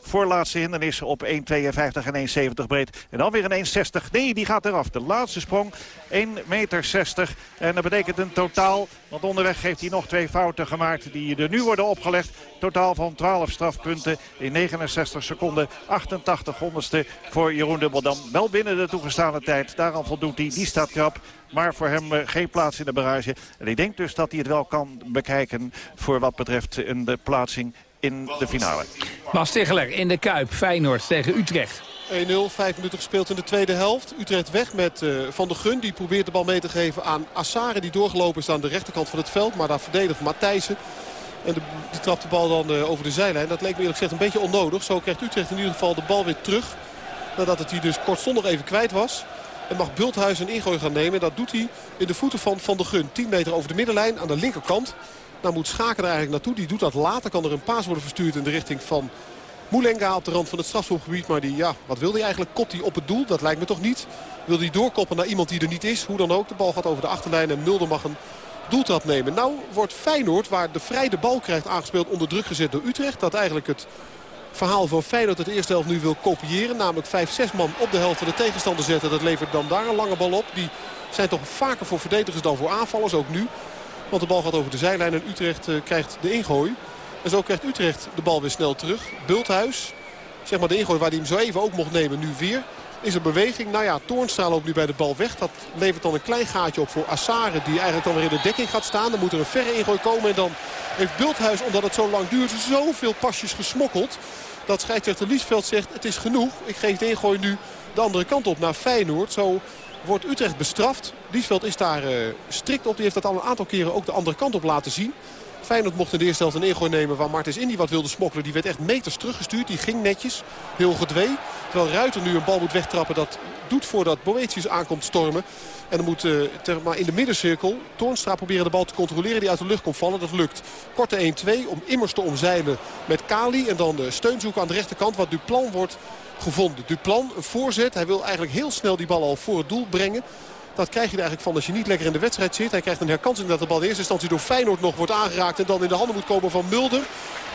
Voorlaatste hindernis op 1,52 en 1,70 breed. En dan weer een 1,60. Nee, die gaat eraf. De laatste sprong 1,60 meter. En dat betekent een totaal, want onderweg heeft hij nog twee fouten gemaakt... die er nu worden opgelegd. Totaal van 12 strafpunten in 69 seconden. 88 honderdste voor Jeroen Dubbeldam. Wel binnen de toegestane tijd. Daaraan voldoet hij. Die staat krap. Maar voor hem uh, geen plaats in de barrage. En ik denk dus dat hij het wel kan bekijken voor wat betreft een de plaatsing in de finale. Bas Tegeler in de Kuip. Feyenoord tegen Utrecht. 1-0, vijf minuten gespeeld in de tweede helft. Utrecht weg met uh, Van der Gun. Die probeert de bal mee te geven aan Assare. Die doorgelopen is aan de rechterkant van het veld. Maar daar verdedigt Matthijssen. En de, die trapt de bal dan uh, over de zijlijn. Dat leek me eerlijk gezegd een beetje onnodig. Zo krijgt Utrecht in ieder geval de bal weer terug. Nadat het hij dus kortstondig even kwijt was. En mag Bulthuis een ingooi gaan nemen. Dat doet hij in de voeten van Van der Gun. 10 meter over de middenlijn aan de linkerkant. Nou moet Schaken er eigenlijk naartoe. Die doet dat later. Kan er een paas worden verstuurd in de richting van Moulenga op de rand van het strafschopgebied. Maar die, ja, wat wil hij eigenlijk? Kopt hij op het doel? Dat lijkt me toch niet. Wil hij doorkoppen naar iemand die er niet is? Hoe dan ook. De bal gaat over de achterlijn en Mulder mag een doeltrap nemen. Nou wordt Feyenoord, waar de vrij de bal krijgt aangespeeld, onder druk gezet door Utrecht. Dat eigenlijk het verhaal van Feyenoord het eerste helft nu wil kopiëren. Namelijk 5-6 man op de helft van de tegenstander zetten. Dat levert dan daar een lange bal op. Die zijn toch vaker voor verdedigers dan voor aanvallers, ook nu. Want de bal gaat over de zijlijn en Utrecht uh, krijgt de ingooi. En zo krijgt Utrecht de bal weer snel terug. Bulthuis, zeg maar de ingooi waar hij hem zo even ook mocht nemen, nu weer. Is er beweging. Nou ja, Toornstra loopt nu bij de bal weg. Dat levert dan een klein gaatje op voor Assare. Die eigenlijk dan weer in de dekking gaat staan. Dan moet er een verre ingooi komen. En dan heeft Bulthuis, omdat het zo lang duurt, zoveel pasjes gesmokkeld. Dat scheidsrechter Liesveld zegt, het is genoeg. Ik geef de ingooi nu de andere kant op naar Feyenoord. Zo wordt Utrecht bestraft. Liesveld is daar uh, strikt op. Die heeft dat al een aantal keren ook de andere kant op laten zien. Feyenoord mocht in de eerste helft een ingooi nemen waar Martens Indy wat wilde smokkelen. Die werd echt meters teruggestuurd. Die ging netjes. Heel gedwee. Terwijl Ruiter nu een bal moet wegtrappen. Dat doet voordat Boetius aankomt stormen. En dan moet uh, ter, maar in de middencirkel Toornstra proberen de bal te controleren die uit de lucht komt vallen. Dat lukt. Korte 1-2 om immers te omzeilen met Kali. En dan de steun zoeken aan de rechterkant wat Duplan wordt gevonden. Duplan een voorzet. Hij wil eigenlijk heel snel die bal al voor het doel brengen. Dat krijg je er eigenlijk van als je niet lekker in de wedstrijd zit. Hij krijgt een herkansing dat de bal in eerste instantie door Feyenoord nog wordt aangeraakt. En dan in de handen moet komen van Mulder.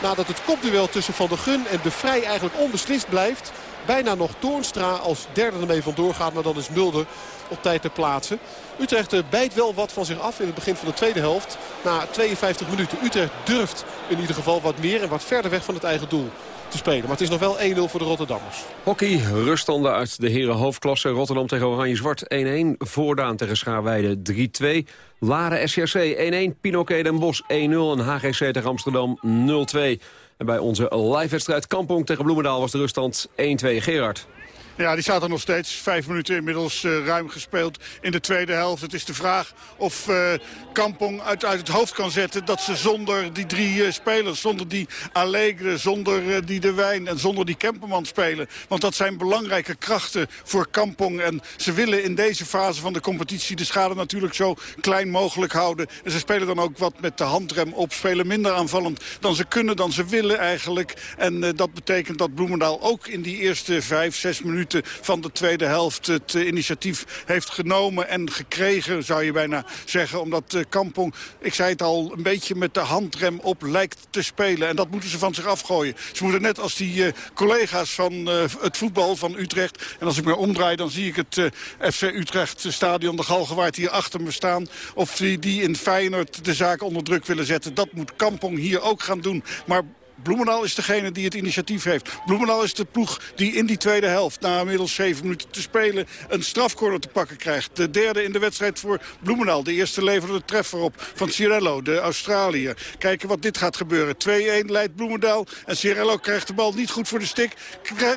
Nadat het kopduel tussen Van der Gun en De Vrij eigenlijk onbeslist blijft. Bijna nog Toornstra als derde ermee vandoor gaat. Maar dan is Mulder op tijd te plaatsen. Utrecht eh, bijt wel wat van zich af in het begin van de tweede helft. Na 52 minuten. Utrecht durft in ieder geval wat meer en wat verder weg van het eigen doel te spelen. Maar het is nog wel 1-0 voor de Rotterdammers. Hockey, ruststanden uit de heren hoofdklasse. Rotterdam tegen Oranje-Zwart 1-1. Voordaan tegen Schaarweide 3-2. Laren SCRC 1-1. Pinoquet Den Bosch 1-0. En HGC tegen Amsterdam 0-2. En bij onze live-wedstrijd Kampong tegen Bloemendaal was de ruststand 1-2. Gerard. Ja, die staat er nog steeds. Vijf minuten inmiddels uh, ruim gespeeld in de tweede helft. Het is de vraag of uh, Kampong uit, uit het hoofd kan zetten... dat ze zonder die drie uh, spelers, zonder die Allegre, zonder die De Wijn... en zonder die Kemperman spelen. Want dat zijn belangrijke krachten voor Kampong. En ze willen in deze fase van de competitie de schade natuurlijk zo klein mogelijk houden. En ze spelen dan ook wat met de handrem op. Spelen minder aanvallend dan ze kunnen, dan ze willen eigenlijk. En dat betekent dat Bloemendaal ook in die eerste vijf, zes minuten van de tweede helft het uh, initiatief heeft genomen en gekregen, zou je bijna zeggen. Omdat uh, Kampong, ik zei het al, een beetje met de handrem op lijkt te spelen. En dat moeten ze van zich afgooien. Ze moeten net als die uh, collega's van het voetbal van Utrecht. En als ik me omdraai, dan zie ik het FC Utrecht stadion, de Galgenwaard, hier achter me staan. Of die, die in Feyenoord de zaak onder druk willen zetten. Dat moet Kampong hier ook gaan doen. Maar Bloemendaal is degene die het initiatief heeft. Bloemendaal is de ploeg die in die tweede helft... na inmiddels zeven minuten te spelen een strafcorner te pakken krijgt. De derde in de wedstrijd voor Bloemendaal. De eerste leverde de treffer op van Cirello, de Australiër. Kijken wat dit gaat gebeuren. 2-1 leidt Bloemendaal. En Cirello krijgt de bal niet goed voor de stik.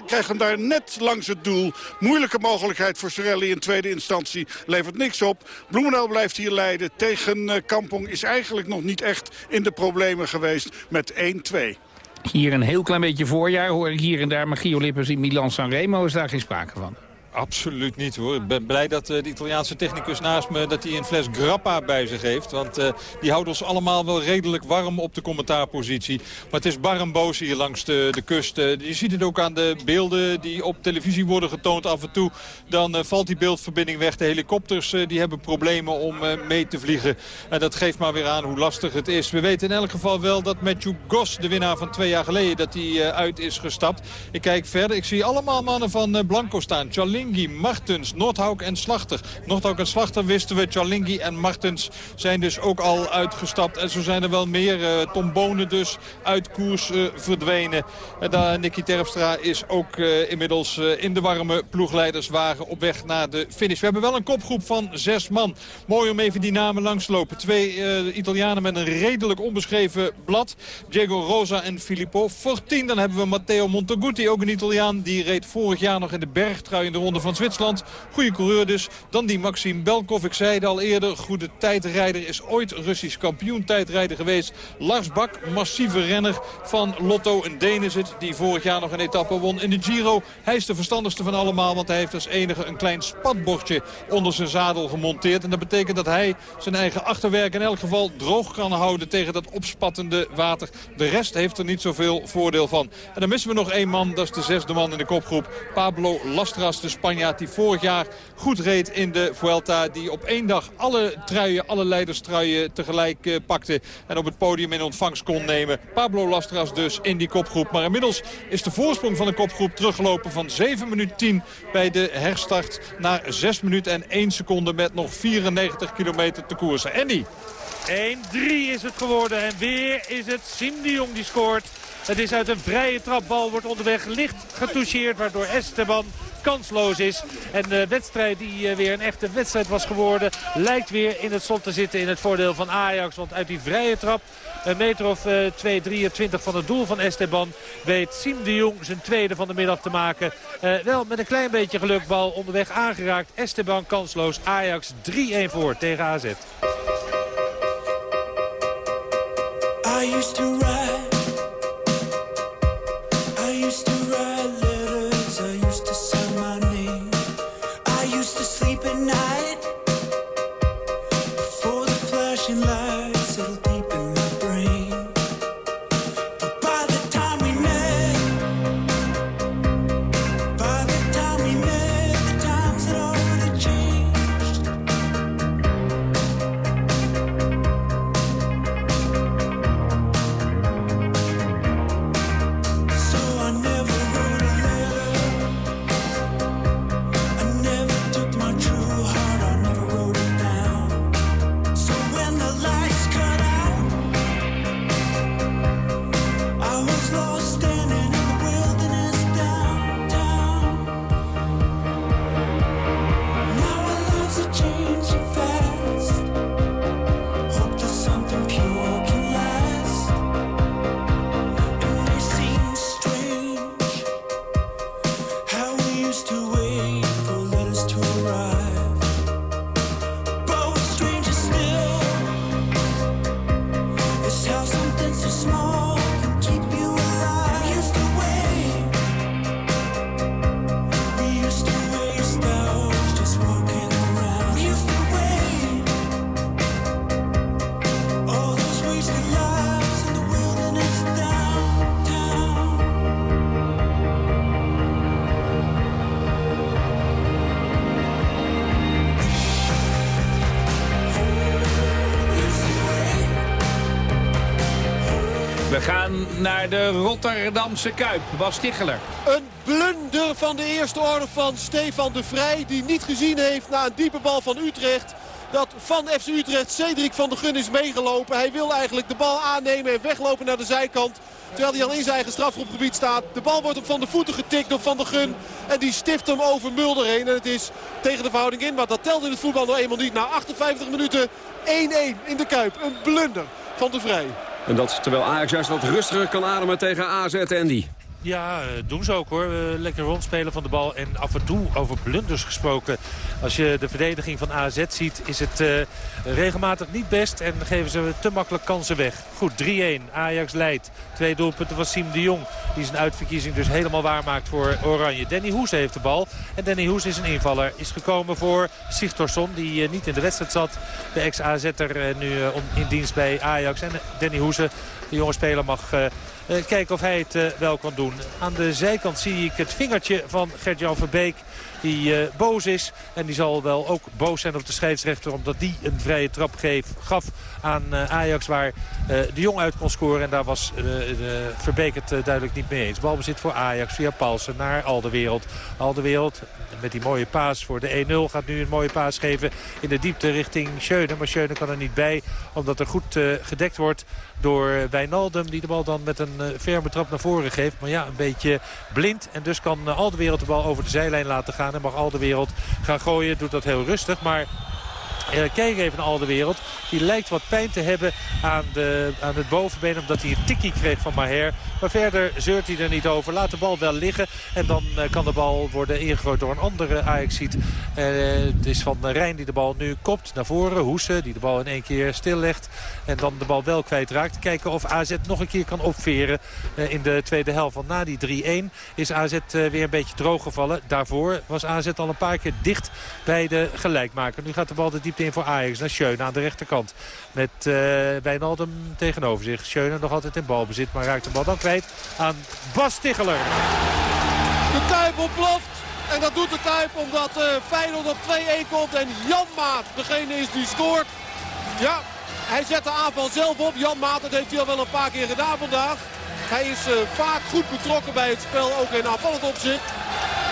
Krijgt hem daar net langs het doel. Moeilijke mogelijkheid voor Cirelli in tweede instantie. Levert niks op. Bloemendaal blijft hier leiden. Tegen Kampong is eigenlijk nog niet echt in de problemen geweest met 1-2. Hier een heel klein beetje voorjaar hoor ik hier en daar Magio Lippers in Milan Sanremo. Is daar geen sprake van? Absoluut niet hoor. Ik ben blij dat uh, de Italiaanse technicus naast me dat hij een fles grappa bij zich heeft. Want uh, die houdt ons allemaal wel redelijk warm op de commentaarpositie. Maar het is bar boos hier langs de, de kust. Uh, je ziet het ook aan de beelden die op televisie worden getoond af en toe. Dan valt die beeldverbinding weg. De helikopters die hebben problemen om mee te vliegen. En dat geeft maar weer aan hoe lastig het is. We weten in elk geval wel dat Matthew Goss, de winnaar van twee jaar geleden, dat hij uit is gestapt. Ik kijk verder. Ik zie allemaal mannen van Blanco staan. Chalingi, Martens, Noordhouk en Slachter. Noordhouk en Slachter wisten we. Chalingi en Martens zijn dus ook al uitgestapt. En zo zijn er wel meer. Uh, dus uit koers uh, verdwenen. En daar Nicky Terpstra is ook uh, inmiddels in de warme ploegleiderswagen op weg naar de finish. We hebben wel een kopgroep van zes man. Mooi om even die namen langs te lopen. Twee Italianen met een redelijk onbeschreven blad. Diego Rosa en Filippo Fortin. Dan hebben we Matteo Monteguti, ook een Italiaan. Die reed vorig jaar nog in de bergtrui in de ronde van Zwitserland. Goede coureur dus. Dan die Maxim Belkov. Ik zei het al eerder. Goede tijdrijder. Is ooit Russisch kampioen tijdrijder geweest. Lars Bak, massieve renner van Lotto. Een Deen het. Die vorig jaar nog een etappe won in de Giro. Hij is de verstandigste van allemaal. Want hij heeft als enige een klein spatbordje onder zijn zadel gemonteerd. En dat betekent dat hij zijn eigen achterwerk in elk geval droog kan houden tegen dat opspattende water. De rest heeft er niet zoveel voordeel van. En dan missen we nog één man. Dat is de zesde man in de kopgroep. Pablo Lastras, de Spanjaard die vorig jaar goed reed in de Vuelta. Die op één dag alle truien, alle leiderstruien tegelijk uh, pakte. En op het podium in ontvangst kon nemen. Pablo Lastras dus in die kopgroep. Maar inmiddels is de voorsprong van de kopgroep teruggelopen van 7 minuten 10 bij de herstart. Naar 6 minuten en 1 seconde met nog 94 kilometer te koersen. Andy. 1-3 is het geworden en weer is het Sim de die scoort. Het is uit een vrije trapbal, wordt onderweg licht getoucheerd, waardoor Esteban kansloos is. En de wedstrijd die eh, weer een echte wedstrijd was geworden... lijkt weer in het slot te zitten in het voordeel van Ajax. Want uit die vrije trap, een meter of uh, 2,23 van het doel van Esteban... weet Siem de Jong zijn tweede van de middag te maken. Uh, wel met een klein beetje gelukbal onderweg aangeraakt. Esteban kansloos. Ajax 3-1 voor tegen AZ. I used to ride naar de Rotterdamse Kuip. Bas Ticheler. Een blunder van de eerste orde van Stefan de Vrij. Die niet gezien heeft na een diepe bal van Utrecht. Dat van FC Utrecht Cedric van de Gun is meegelopen. Hij wil eigenlijk de bal aannemen en weglopen naar de zijkant. Terwijl hij al in zijn eigen strafgroepgebied staat. De bal wordt op van de voeten getikt door Van de Gun. En die stift hem over Mulder heen. En het is tegen de verhouding in. Maar dat telt in het voetbal nog eenmaal niet. Na 58 minuten 1-1 in de Kuip. Een blunder van de Vrij. En dat terwijl Ajax juist wat rustiger kan ademen tegen AZ Andy. Ja, eh, doen ze ook hoor. Eh, Lekker rondspelen van de bal. En af en toe over blunders gesproken. Als je de verdediging van AZ ziet is het eh, regelmatig niet best. En geven ze te makkelijk kansen weg. Goed, 3-1. Ajax leidt. Twee doelpunten van Siem de Jong. Die zijn uitverkiezing dus helemaal waarmaakt voor Oranje. Danny Hoes heeft de bal. En Danny Hoes is een invaller. Is gekomen voor Sigtorsson. Die niet in de wedstrijd zat. De ex-AZ'er nu in dienst bij Ajax. En Danny Hoese, de jonge speler, mag... Uh, kijken of hij het uh, wel kan doen. Aan de zijkant zie ik het vingertje van Gert-Jan Verbeek. Die uh, boos is. En die zal wel ook boos zijn op de scheidsrechter. Omdat die een vrije trap gaf aan Ajax. Waar de Jong uit kon scoren. En daar was Verbeek het duidelijk niet mee eens. Balbezit voor Ajax via Paulsen naar Alderwereld. Alderwereld met die mooie paas voor de 1-0 gaat nu een mooie paas geven in de diepte richting Schöne. Maar Schöne kan er niet bij omdat er goed gedekt wordt door Wijnaldum. Die de bal dan met een ferme trap naar voren geeft. Maar ja, een beetje blind. En dus kan al wereld de bal over de zijlijn laten gaan. En mag al de wereld gaan gooien. Doet dat heel rustig. Maar uh, kijk even naar al de wereld. Die lijkt wat pijn te hebben aan, de, aan het bovenbeen. Omdat hij een tikkie kreeg van Maher. Maar verder zeurt hij er niet over. Laat de bal wel liggen. En dan uh, kan de bal worden ingegooid door een andere Ajax-ziet. Uh, het is van Rijn die de bal nu kopt naar voren. Hoesen die de bal in één keer stillegt. En dan de bal wel kwijtraakt. Kijken of AZ nog een keer kan opveren in de tweede helft. Want na die 3-1 is AZ weer een beetje droog gevallen. Daarvoor was AZ al een paar keer dicht bij de gelijkmaker. Nu gaat de bal de diepte in voor Ajax. Naar Schöne aan de rechterkant. Met uh, Wijnaldum tegenover zich. Schöne nog altijd in balbezit. Maar raakt de bal dan kwijt aan Bas Ticheler. De Kuip ontploft. En dat doet de Kuip omdat uh, Feyenoord op 2-1 komt. En Jan Maat degene is die scoort. Ja, hij zet de aanval zelf op. Jan Maat, dat heeft hij al wel een paar keer gedaan vandaag. Hij is uh, vaak goed betrokken bij het spel, ook in aanvallend opzicht.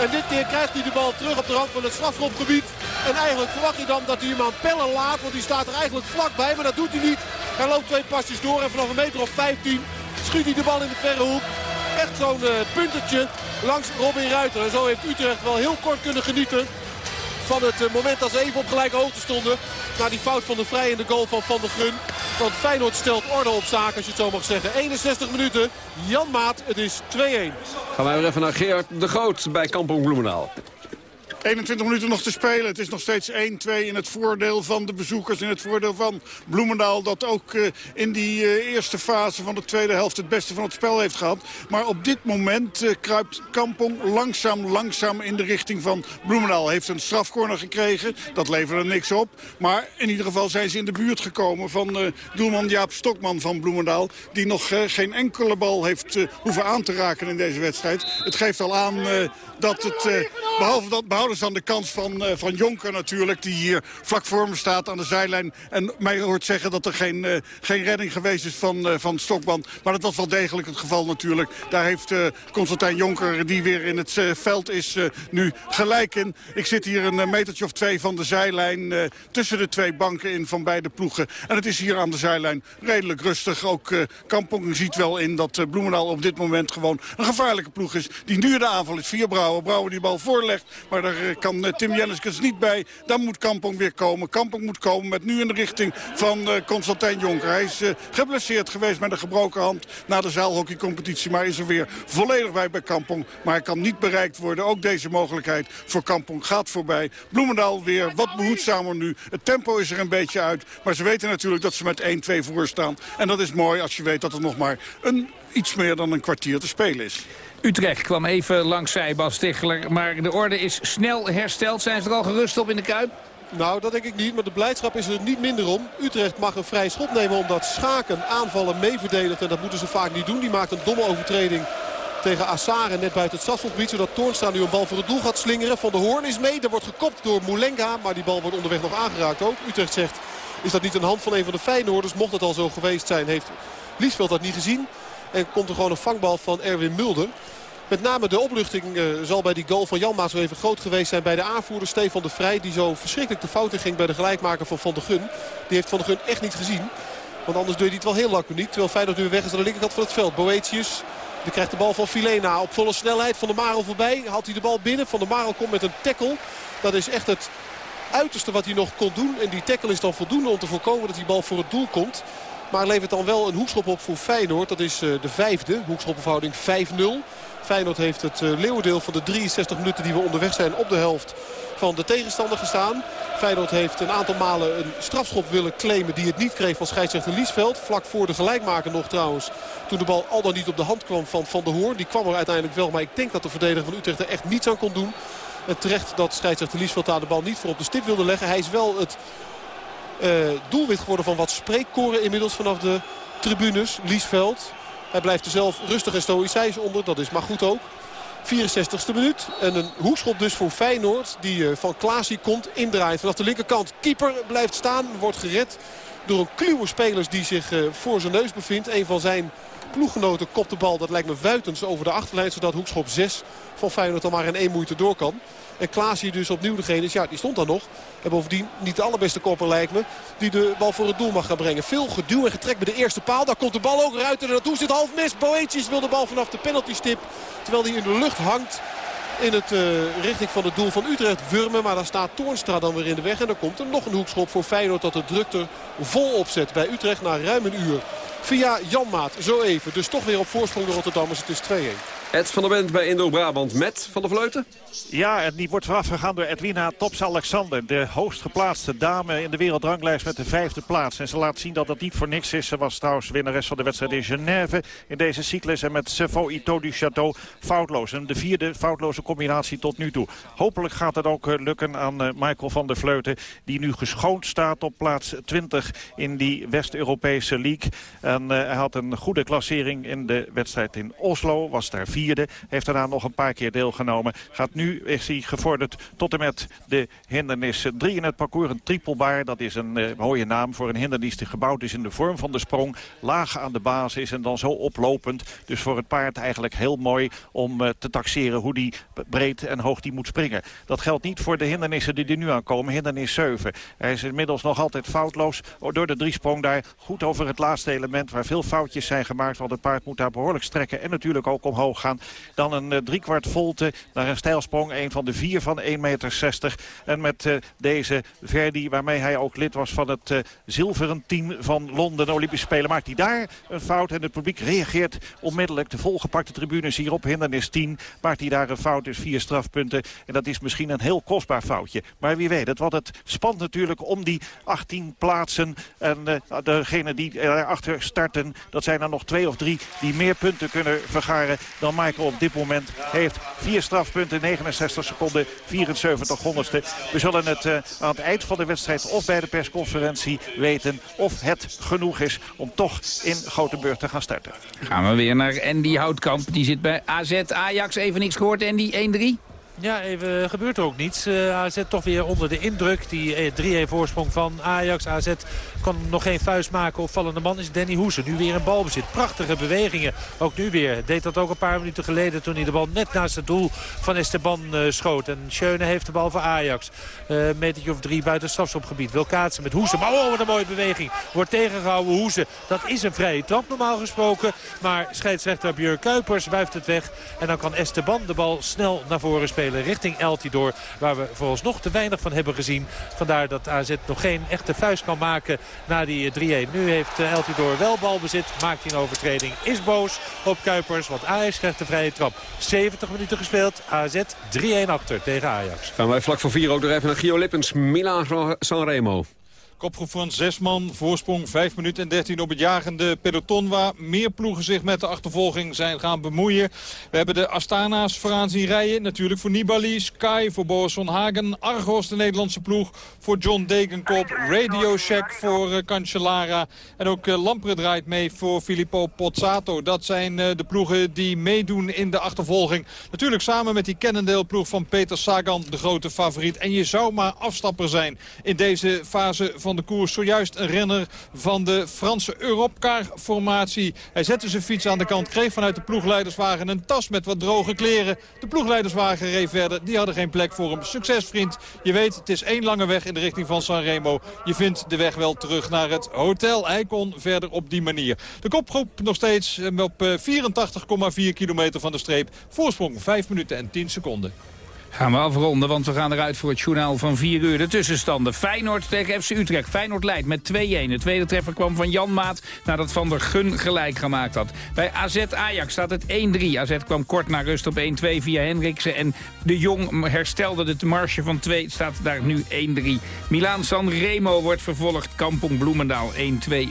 En dit keer krijgt hij de bal terug op de rand van het strafschopgebied. En eigenlijk verwacht je dan dat hij hem aan pellen laat, want die staat er eigenlijk vlakbij. Maar dat doet hij niet. Hij loopt twee pasjes door en vanaf een meter of 15 schuurt hij de bal in de verre hoek. Echt zo'n uh, puntertje langs Robin Ruiter. En zo heeft Utrecht wel heel kort kunnen genieten van het uh, moment dat ze even op gelijke hoogte stonden. Na die fout van de Vrij in de goal van Van der Gun. Want Feyenoord stelt orde op zaken, als je het zo mag zeggen. 61 minuten. Jan Maat, het is 2-1. Gaan wij weer even naar Gerard de Groot bij Kampong Bloemendaal. 21 minuten nog te spelen. Het is nog steeds 1-2 in het voordeel van de bezoekers. In het voordeel van Bloemendaal. Dat ook uh, in die uh, eerste fase van de tweede helft het beste van het spel heeft gehad. Maar op dit moment uh, kruipt Kampong langzaam, langzaam in de richting van Bloemendaal. Heeft een strafcorner gekregen. Dat leverde niks op. Maar in ieder geval zijn ze in de buurt gekomen van doelman Jaap Stokman van Bloemendaal. Die nog geen enkele bal heeft hoeven aan te raken in deze wedstrijd. Het geeft al aan dat het, behalve dat behouden ze dan de kans van, uh, van Jonker natuurlijk... die hier vlak voor me staat aan de zijlijn. En mij hoort zeggen dat er geen, uh, geen redding geweest is van, van Stokman. Maar dat was wel degelijk het geval natuurlijk. Daar heeft Constantijn Jonker, die weer in het veld is, nu gelijk in. Ik zit hier een metertje of twee van de zijlijn... tussen de twee banken in van beide ploegen. En het is hier aan de zijlijn redelijk rustig. Ook Kampong ziet wel in dat Bloemendaal op dit moment gewoon een gevaarlijke ploeg is. Die nu de aanval is via Brouwer. Brouwer die bal voorlegt, maar daar kan uh, Tim Jenneskens niet bij. Dan moet Kampong weer komen. Kampong moet komen met nu in de richting van uh, Constantijn Jonker. Hij is geblesseerd geweest met een gebroken hand na de zaalhockeycompetitie. Maar is er weer volledig bij bij Kampong. Maar hij kan niet bereikt worden. Ook deze mogelijkheid voor Kampong gaat voorbij. Bloemendaal weer wat behoedzamer nu. Het tempo is er een beetje uit. Maar ze weten natuurlijk dat ze met 1-2 voor staan. En dat is mooi als je weet dat er nog maar een, iets meer dan een kwartier te spelen is. Utrecht kwam even langs zij, Bas Ticheler. Maar de orde is snel hersteld. Zijn ze er al gerust op in de Kuip? Nou, dat denk ik niet. Maar de blijdschap is er niet minder om. Utrecht mag een vrij schot nemen omdat Schaken aanvallen meeverdedigt. En dat moeten ze vaak niet doen. Die maakt een domme overtreding tegen Assare net buiten het strafschopgebied. Zodat Toornstra nu een bal voor het doel gaat slingeren. Van de Hoorn is mee. Er wordt gekopt door Moulenga. Maar die bal wordt onderweg nog aangeraakt ook. Utrecht zegt, is dat niet een hand van een van de Feyenoorders? Mocht het al zo geweest zijn, heeft Liesveld dat niet gezien. En komt er gewoon een vangbal van Erwin Mulder. Met name de opluchting eh, zal bij die goal van Jan Maas wel even groot geweest zijn bij de aanvoerder Stefan de Vrij. Die zo verschrikkelijk de fout in ging bij de gelijkmaker van Van der Gun. Die heeft Van der Gun echt niet gezien. Want anders doe je het wel heel laconiek. Terwijl Feyenoord nu weg is aan de linkerkant van het veld. Boetius die krijgt de bal van Filena op volle snelheid. Van der Marel voorbij. Haalt hij de bal binnen. Van der Marel komt met een tackle. Dat is echt het uiterste wat hij nog kon doen. En die tackle is dan voldoende om te voorkomen dat die bal voor het doel komt. Maar levert dan wel een hoekschop op voor Feyenoord. Dat is eh, de vijfde. Hoekschoppenverhouding 5-0. Feyenoord heeft het uh, leeuwendeel van de 63 minuten die we onderweg zijn op de helft van de tegenstander gestaan. Feyenoord heeft een aantal malen een strafschop willen claimen die het niet kreeg van scheidsrechter Liesveld. Vlak voor de gelijkmaker nog trouwens. Toen de bal al dan niet op de hand kwam van Van der Hoorn. Die kwam er uiteindelijk wel, maar ik denk dat de verdediger van Utrecht er echt niets aan kon doen. Het terecht dat scheidsrechter Liesveld daar de bal niet voor op de stip wilde leggen. Hij is wel het doelwit geworden van wat spreekkoren inmiddels vanaf de tribunes. Liesveld. Hij blijft er zelf rustig en stoïcijns onder. Dat is maar goed ook. 64ste minuut. En een hoekschop dus voor Feyenoord. Die uh, van Klaasie komt. Indraait vanaf de linkerkant. Keeper blijft staan. Wordt gered door een kluwe spelers die zich uh, voor zijn neus bevindt. Een van zijn ploeggenoten kopt de bal. Dat lijkt me Wuitens over de achterlijn. Zodat hoekschop 6 van Feyenoord dan maar in één moeite door kan. En Klaas hier dus opnieuw degene is. Ja, die stond dan nog. En bovendien niet de allerbeste kopper lijkt me. Die de bal voor het doel mag gaan brengen. Veel geduw en getrek bij de eerste paal. Daar komt de bal ook eruit. En naartoe zit half mis. Boetjes wil de bal vanaf de penaltystip. Terwijl die in de lucht hangt. In het uh, richting van het doel van Utrecht wurmen. Maar daar staat Toornstra dan weer in de weg. En dan komt er nog een hoekschop voor Feyenoord. Dat de druk er vol opzet bij Utrecht na ruim een uur. Via Janmaat zo even. Dus toch weer op voorsprong de Rotterdammers. Het is 2-1. Ed van der Bent bij Indo-Brabant met Van der Vleuten. Ja, en die wordt voorafgegaan door Edwina Tops-Alexander. De hoogst geplaatste dame in de wereldranglijst met de vijfde plaats. En ze laat zien dat dat niet voor niks is. Ze was trouwens winnares van de wedstrijd in Genève in deze cyclus. En met Sevo Ito du Château foutloos. En de vierde foutloze combinatie tot nu toe. Hopelijk gaat het ook lukken aan Michael van der Vleuten. Die nu geschoond staat op plaats 20 in die West-Europese league. En uh, hij had een goede klassering in de wedstrijd in Oslo. Was daar Heeft daarna nog een paar keer deelgenomen. Gaat nu is hij gevorderd tot en met de hindernissen. Drie in het parcours, een trippelbaar. Dat is een uh, mooie naam voor een hindernis die gebouwd is in de vorm van de sprong. Laag aan de basis en dan zo oplopend. Dus voor het paard eigenlijk heel mooi om uh, te taxeren hoe die breed en hoog die moet springen. Dat geldt niet voor de hindernissen die er nu aankomen. Hindernis 7. Hij is inmiddels nog altijd foutloos door de driesprong daar. Goed over het laatste element waar veel foutjes zijn gemaakt. Want het paard moet daar behoorlijk strekken en natuurlijk ook omhoog gaan. Dan een uh, driekwart volte naar een stijlsprong. Een van de vier van 1,60 meter. En met uh, deze Verdi, waarmee hij ook lid was van het uh, zilveren team van Londen Olympische Spelen, maakt hij daar een fout. En het publiek reageert onmiddellijk. De volgepakte tribunes hier op hindernis 10 maakt hij daar een fout. Dus vier strafpunten. En dat is misschien een heel kostbaar foutje. Maar wie weet het. Want het spant natuurlijk om die 18 plaatsen. En degene die erachter starten, dat zijn er nog twee of drie die meer punten kunnen vergaren dan Michael op dit moment heeft. Vier strafpunten, 69 seconden, 74 honderdste. We zullen het uh, aan het eind van de wedstrijd of bij de persconferentie weten of het genoeg is om toch in Gothenburg te gaan starten. Gaan we weer naar Andy Houtkamp. Die zit bij AZ Ajax. Even niks gehoord, Andy. 1-3. Ja, even gebeurt er ook niets. Uh, AZ toch weer onder de indruk. Die 3-1 voorsprong van Ajax. AZ kan nog geen vuist maken. Opvallende man is Danny Hoesen. Nu weer een balbezit. Prachtige bewegingen. Ook nu weer. Deed dat ook een paar minuten geleden toen hij de bal net naast het doel van Esteban uh, schoot. En Schöne heeft de bal voor Ajax. Uh, metertje of drie buiten strafschopgebied. Wil kaatsen met Hoesen. Maar oh, wat een mooie beweging. Wordt tegengehouden Hoesen. Dat is een vrije trap normaal gesproken. Maar scheidsrechter Björn Kuipers wuift het weg. En dan kan Esteban de bal snel naar voren spelen richting El Tidor. Waar we vooralsnog te weinig van hebben gezien. Vandaar dat AZ nog geen echte vuist kan maken na die 3-1. Nu heeft El Tidor wel balbezit. Maakt hij een overtreding. Is boos op Kuipers. Want Ajax krijgt de vrije trap. 70 minuten gespeeld. AZ 3-1 achter tegen Ajax. Gaan wij vlak voor 4 ook nog even naar Gio Lippens. Milan Sanremo. Kopgroep van zes man, voorsprong 5 minuten en 13 op het jagende peloton... waar meer ploegen zich met de achtervolging zijn gaan bemoeien. We hebben de Astana's vooraan zien rijden. Natuurlijk voor Nibali, Sky, voor Boas van Hagen... Argos, de Nederlandse ploeg, voor John Degenkop... Radio Shack voor uh, Cancellara... en ook uh, Lampre draait mee voor Filippo Pozzato. Dat zijn uh, de ploegen die meedoen in de achtervolging. Natuurlijk samen met die Cannondale-ploeg van Peter Sagan, de grote favoriet. En je zou maar afstapper zijn in deze fase van van de koers. Zojuist een renner van de Franse Europcar-formatie. Hij zette zijn fiets aan de kant, kreeg vanuit de ploegleiderswagen een tas met wat droge kleren. De ploegleiderswagen reed verder, die hadden geen plek voor hem. Succes vriend, je weet het is één lange weg in de richting van Sanremo. Je vindt de weg wel terug naar het hotel. Hij kon verder op die manier. De kopgroep nog steeds eh, op eh, 84,4 kilometer van de streep. Voorsprong 5 minuten en 10 seconden. Gaan we afronden, want we gaan eruit voor het journaal van 4 uur. De tussenstanden. Feyenoord tegen FC Utrecht. Feyenoord leidt met 2-1. De tweede treffer kwam van Jan Maat nadat Van der Gun gelijk gemaakt had. Bij AZ Ajax staat het 1-3. AZ kwam kort na rust op 1-2 via Hendriksen. En de Jong herstelde de marge van 2. staat daar nu 1-3. Milaan San Remo wordt vervolgd. Kampong Bloemendaal 1-2.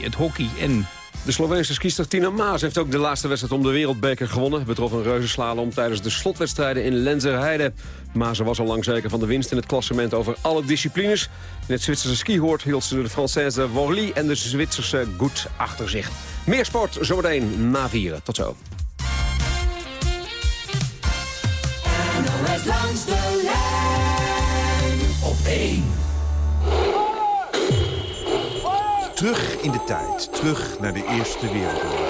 Het hockey en De Sloveense skiester Tina Maas heeft ook de laatste wedstrijd om de wereldbeker gewonnen. Betrof een reuzenslalom tijdens de slotwedstrijden in Lenzerheide. Maas was al lang zeker van de winst in het klassement over alle disciplines. In het Zwitserse skihoort hield ze de Française Worli en de Zwitserse Goed achter zich. Meer sport zometeen na vieren. Tot zo. NOS langs de lijn op 1. Terug in de tijd, terug naar de Eerste Wereldoorlog.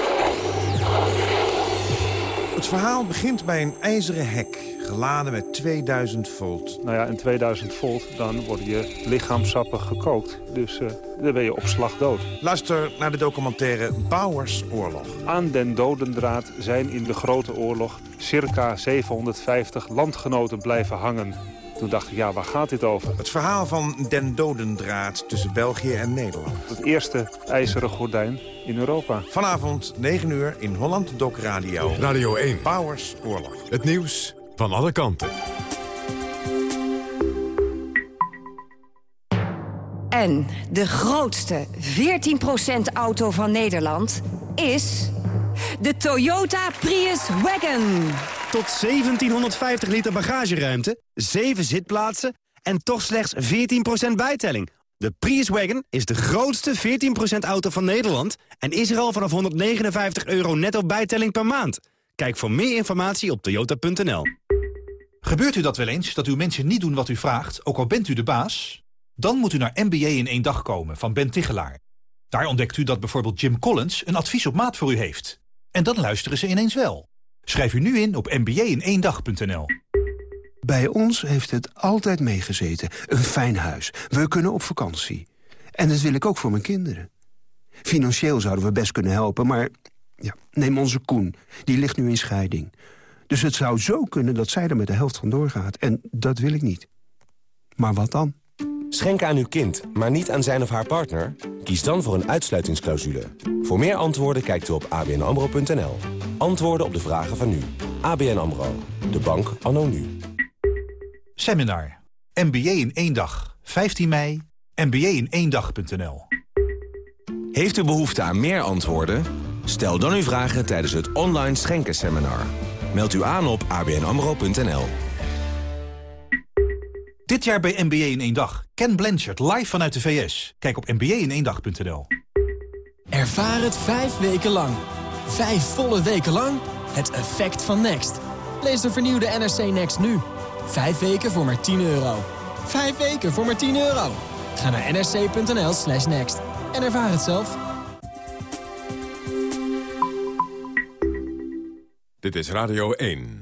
Het verhaal begint bij een ijzeren hek, geladen met 2000 volt. Nou ja, in 2000 volt, dan worden je lichaamsappen gekookt. Dus eh, dan ben je op slag dood. Luister naar de documentaire Bauers Oorlog. Aan den dodendraad zijn in de Grote Oorlog circa 750 landgenoten blijven hangen. Toen dacht ik, ja, waar gaat dit over? Het verhaal van den dodendraad tussen België en Nederland. Het eerste ijzeren gordijn in Europa. Vanavond 9 uur in Holland Doc Radio. Radio 1. Bauers Oorlog. Het nieuws van alle kanten. En de grootste 14% auto van Nederland is de Toyota Prius Wagon. Tot 1750 liter bagageruimte, 7 zitplaatsen en toch slechts 14% bijtelling. De Prius Wagon is de grootste 14% auto van Nederland... en is er al vanaf 159 euro netto bijtelling per maand. Kijk voor meer informatie op toyota.nl. Gebeurt u dat wel eens, dat uw mensen niet doen wat u vraagt, ook al bent u de baas? Dan moet u naar MBA in één dag komen van Ben Tichelaar. Daar ontdekt u dat bijvoorbeeld Jim Collins een advies op maat voor u heeft. En dan luisteren ze ineens wel. Schrijf u nu in op mba-in-één-dag.nl. Bij ons heeft het altijd meegezeten. Een fijn huis. We kunnen op vakantie. En dat wil ik ook voor mijn kinderen. Financieel zouden we best kunnen helpen, maar... Ja, neem onze Koen. Die ligt nu in scheiding. Dus het zou zo kunnen dat zij er met de helft van doorgaat. En dat wil ik niet. Maar wat dan? Schenken aan uw kind, maar niet aan zijn of haar partner? Kies dan voor een uitsluitingsclausule. Voor meer antwoorden kijkt u op abnamro.nl. Antwoorden op de vragen van nu. ABN AMRO. De bank anno nu. Seminar. MBA in één dag. 15 mei. MBA in één dag.nl. Heeft u behoefte aan meer antwoorden? Stel dan uw vragen tijdens het online schenkenseminar. Meld u aan op abnamro.nl. Dit jaar bij MBA in één dag. Ken Blanchard live vanuit de VS. Kijk op mba in één dag.nl. Ervaar het vijf weken lang. Vijf volle weken lang. Het effect van Next. Lees de vernieuwde NRC Next nu. Vijf weken voor maar 10 euro. Vijf weken voor maar 10 euro. Ga naar nrc.nl slash next. En ervaar het zelf. Dit is Radio 1.